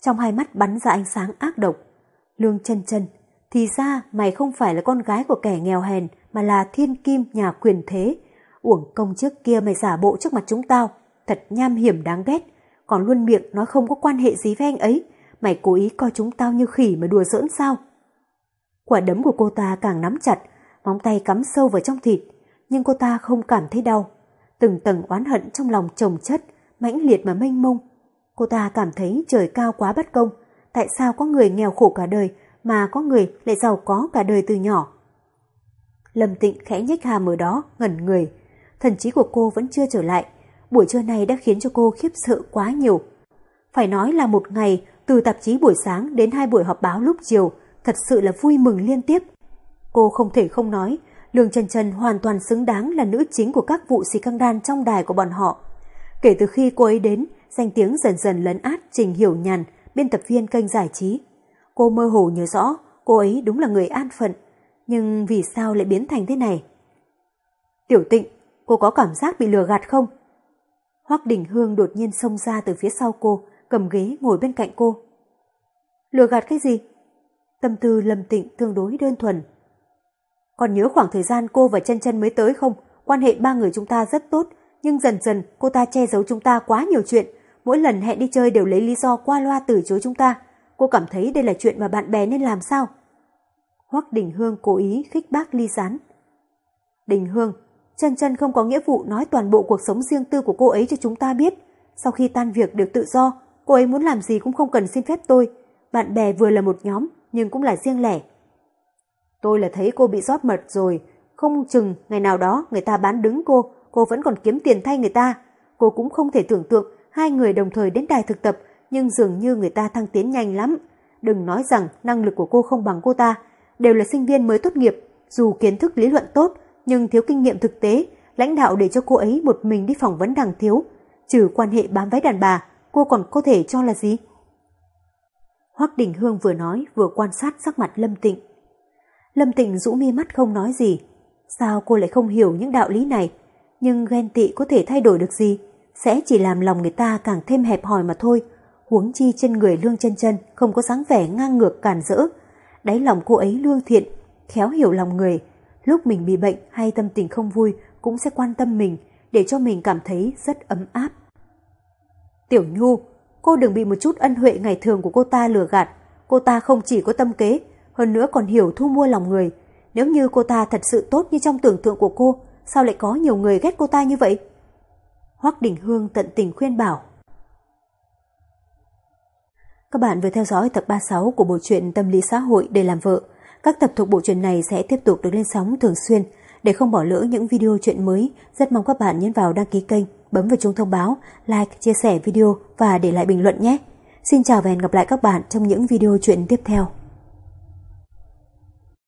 trong hai mắt bắn ra ánh sáng ác độc. Lương chân chân, thì ra mày không phải là con gái của kẻ nghèo hèn mà là thiên kim nhà quyền thế. Uổng công trước kia mày giả bộ trước mặt chúng tao, thật nham hiểm đáng ghét, còn luôn miệng nói không có quan hệ gì với anh ấy, mày cố ý coi chúng tao như khỉ mà đùa giỡn sao? Quả đấm của cô ta càng nắm chặt, móng tay cắm sâu vào trong thịt, nhưng cô ta không cảm thấy đau. Từng tầng oán hận trong lòng chồng chất, mãnh liệt mà mênh mông. Cô ta cảm thấy trời cao quá bất công. Tại sao có người nghèo khổ cả đời mà có người lại giàu có cả đời từ nhỏ? Lâm Tịnh khẽ nhếch hàm ở đó, ngẩn người. Thần trí của cô vẫn chưa trở lại. Buổi trưa này đã khiến cho cô khiếp sợ quá nhiều. Phải nói là một ngày từ tạp chí buổi sáng đến hai buổi họp báo lúc chiều, thật sự là vui mừng liên tiếp. Cô không thể không nói, Lương Trần Trần hoàn toàn xứng đáng là nữ chính của các vụ xì căng đan trong đài của bọn họ. Kể từ khi cô ấy đến, danh tiếng dần dần lấn át Trình Hiểu Nhàn, biên tập viên kênh giải trí. Cô mơ hồ nhớ rõ, cô ấy đúng là người an phận, nhưng vì sao lại biến thành thế này? Tiểu tịnh, cô có cảm giác bị lừa gạt không? Hoắc Đình Hương đột nhiên xông ra từ phía sau cô, cầm ghế ngồi bên cạnh cô. Lừa gạt cái gì? Tâm tư Lâm Tịnh tương đối đơn thuần. Còn nhớ khoảng thời gian cô và chân chân mới tới không? Quan hệ ba người chúng ta rất tốt, nhưng dần dần cô ta che giấu chúng ta quá nhiều chuyện. Mỗi lần hẹn đi chơi đều lấy lý do qua loa từ chối chúng ta. Cô cảm thấy đây là chuyện mà bạn bè nên làm sao? Hoắc Đình Hương cố ý khích bác ly gián. Đình Hương, chân chân không có nghĩa vụ nói toàn bộ cuộc sống riêng tư của cô ấy cho chúng ta biết. Sau khi tan việc được tự do, cô ấy muốn làm gì cũng không cần xin phép tôi. Bạn bè vừa là một nhóm, nhưng cũng là riêng lẻ. Tôi là thấy cô bị rót mật rồi, không chừng ngày nào đó người ta bán đứng cô, cô vẫn còn kiếm tiền thay người ta. Cô cũng không thể tưởng tượng hai người đồng thời đến đài thực tập, nhưng dường như người ta thăng tiến nhanh lắm. Đừng nói rằng năng lực của cô không bằng cô ta, đều là sinh viên mới tốt nghiệp, dù kiến thức lý luận tốt, nhưng thiếu kinh nghiệm thực tế, lãnh đạo để cho cô ấy một mình đi phỏng vấn đằng thiếu. Trừ quan hệ bám váy đàn bà, cô còn có thể cho là gì? Hoắc Đình Hương vừa nói vừa quan sát sắc mặt Lâm Tịnh. Lâm Tịnh rũ mi mắt không nói gì. Sao cô lại không hiểu những đạo lý này? Nhưng ghen tị có thể thay đổi được gì? Sẽ chỉ làm lòng người ta càng thêm hẹp hòi mà thôi. Huống chi trên người lương chân chân không có dáng vẻ ngang ngược cản rỡ. Đáy lòng cô ấy lương thiện, khéo hiểu lòng người. Lúc mình bị bệnh hay tâm tình không vui cũng sẽ quan tâm mình để cho mình cảm thấy rất ấm áp. Tiểu Nhu, cô đừng bị một chút ân huệ ngày thường của cô ta lừa gạt. Cô ta không chỉ có tâm kế, hơn nữa còn hiểu thu mua lòng người. Nếu như cô ta thật sự tốt như trong tưởng tượng của cô, sao lại có nhiều người ghét cô ta như vậy? Hoắc Đình Hương tận tình khuyên bảo. Các bạn vừa theo dõi tập 36 của bộ truyện Tâm lý xã hội để làm vợ. Các tập thuộc bộ truyện này sẽ tiếp tục được lên sóng thường xuyên. Để không bỏ lỡ những video chuyện mới, rất mong các bạn nhấn vào đăng ký kênh, bấm vào chuông thông báo, like, chia sẻ video và để lại bình luận nhé. Xin chào và hẹn gặp lại các bạn trong những video chuyện tiếp theo.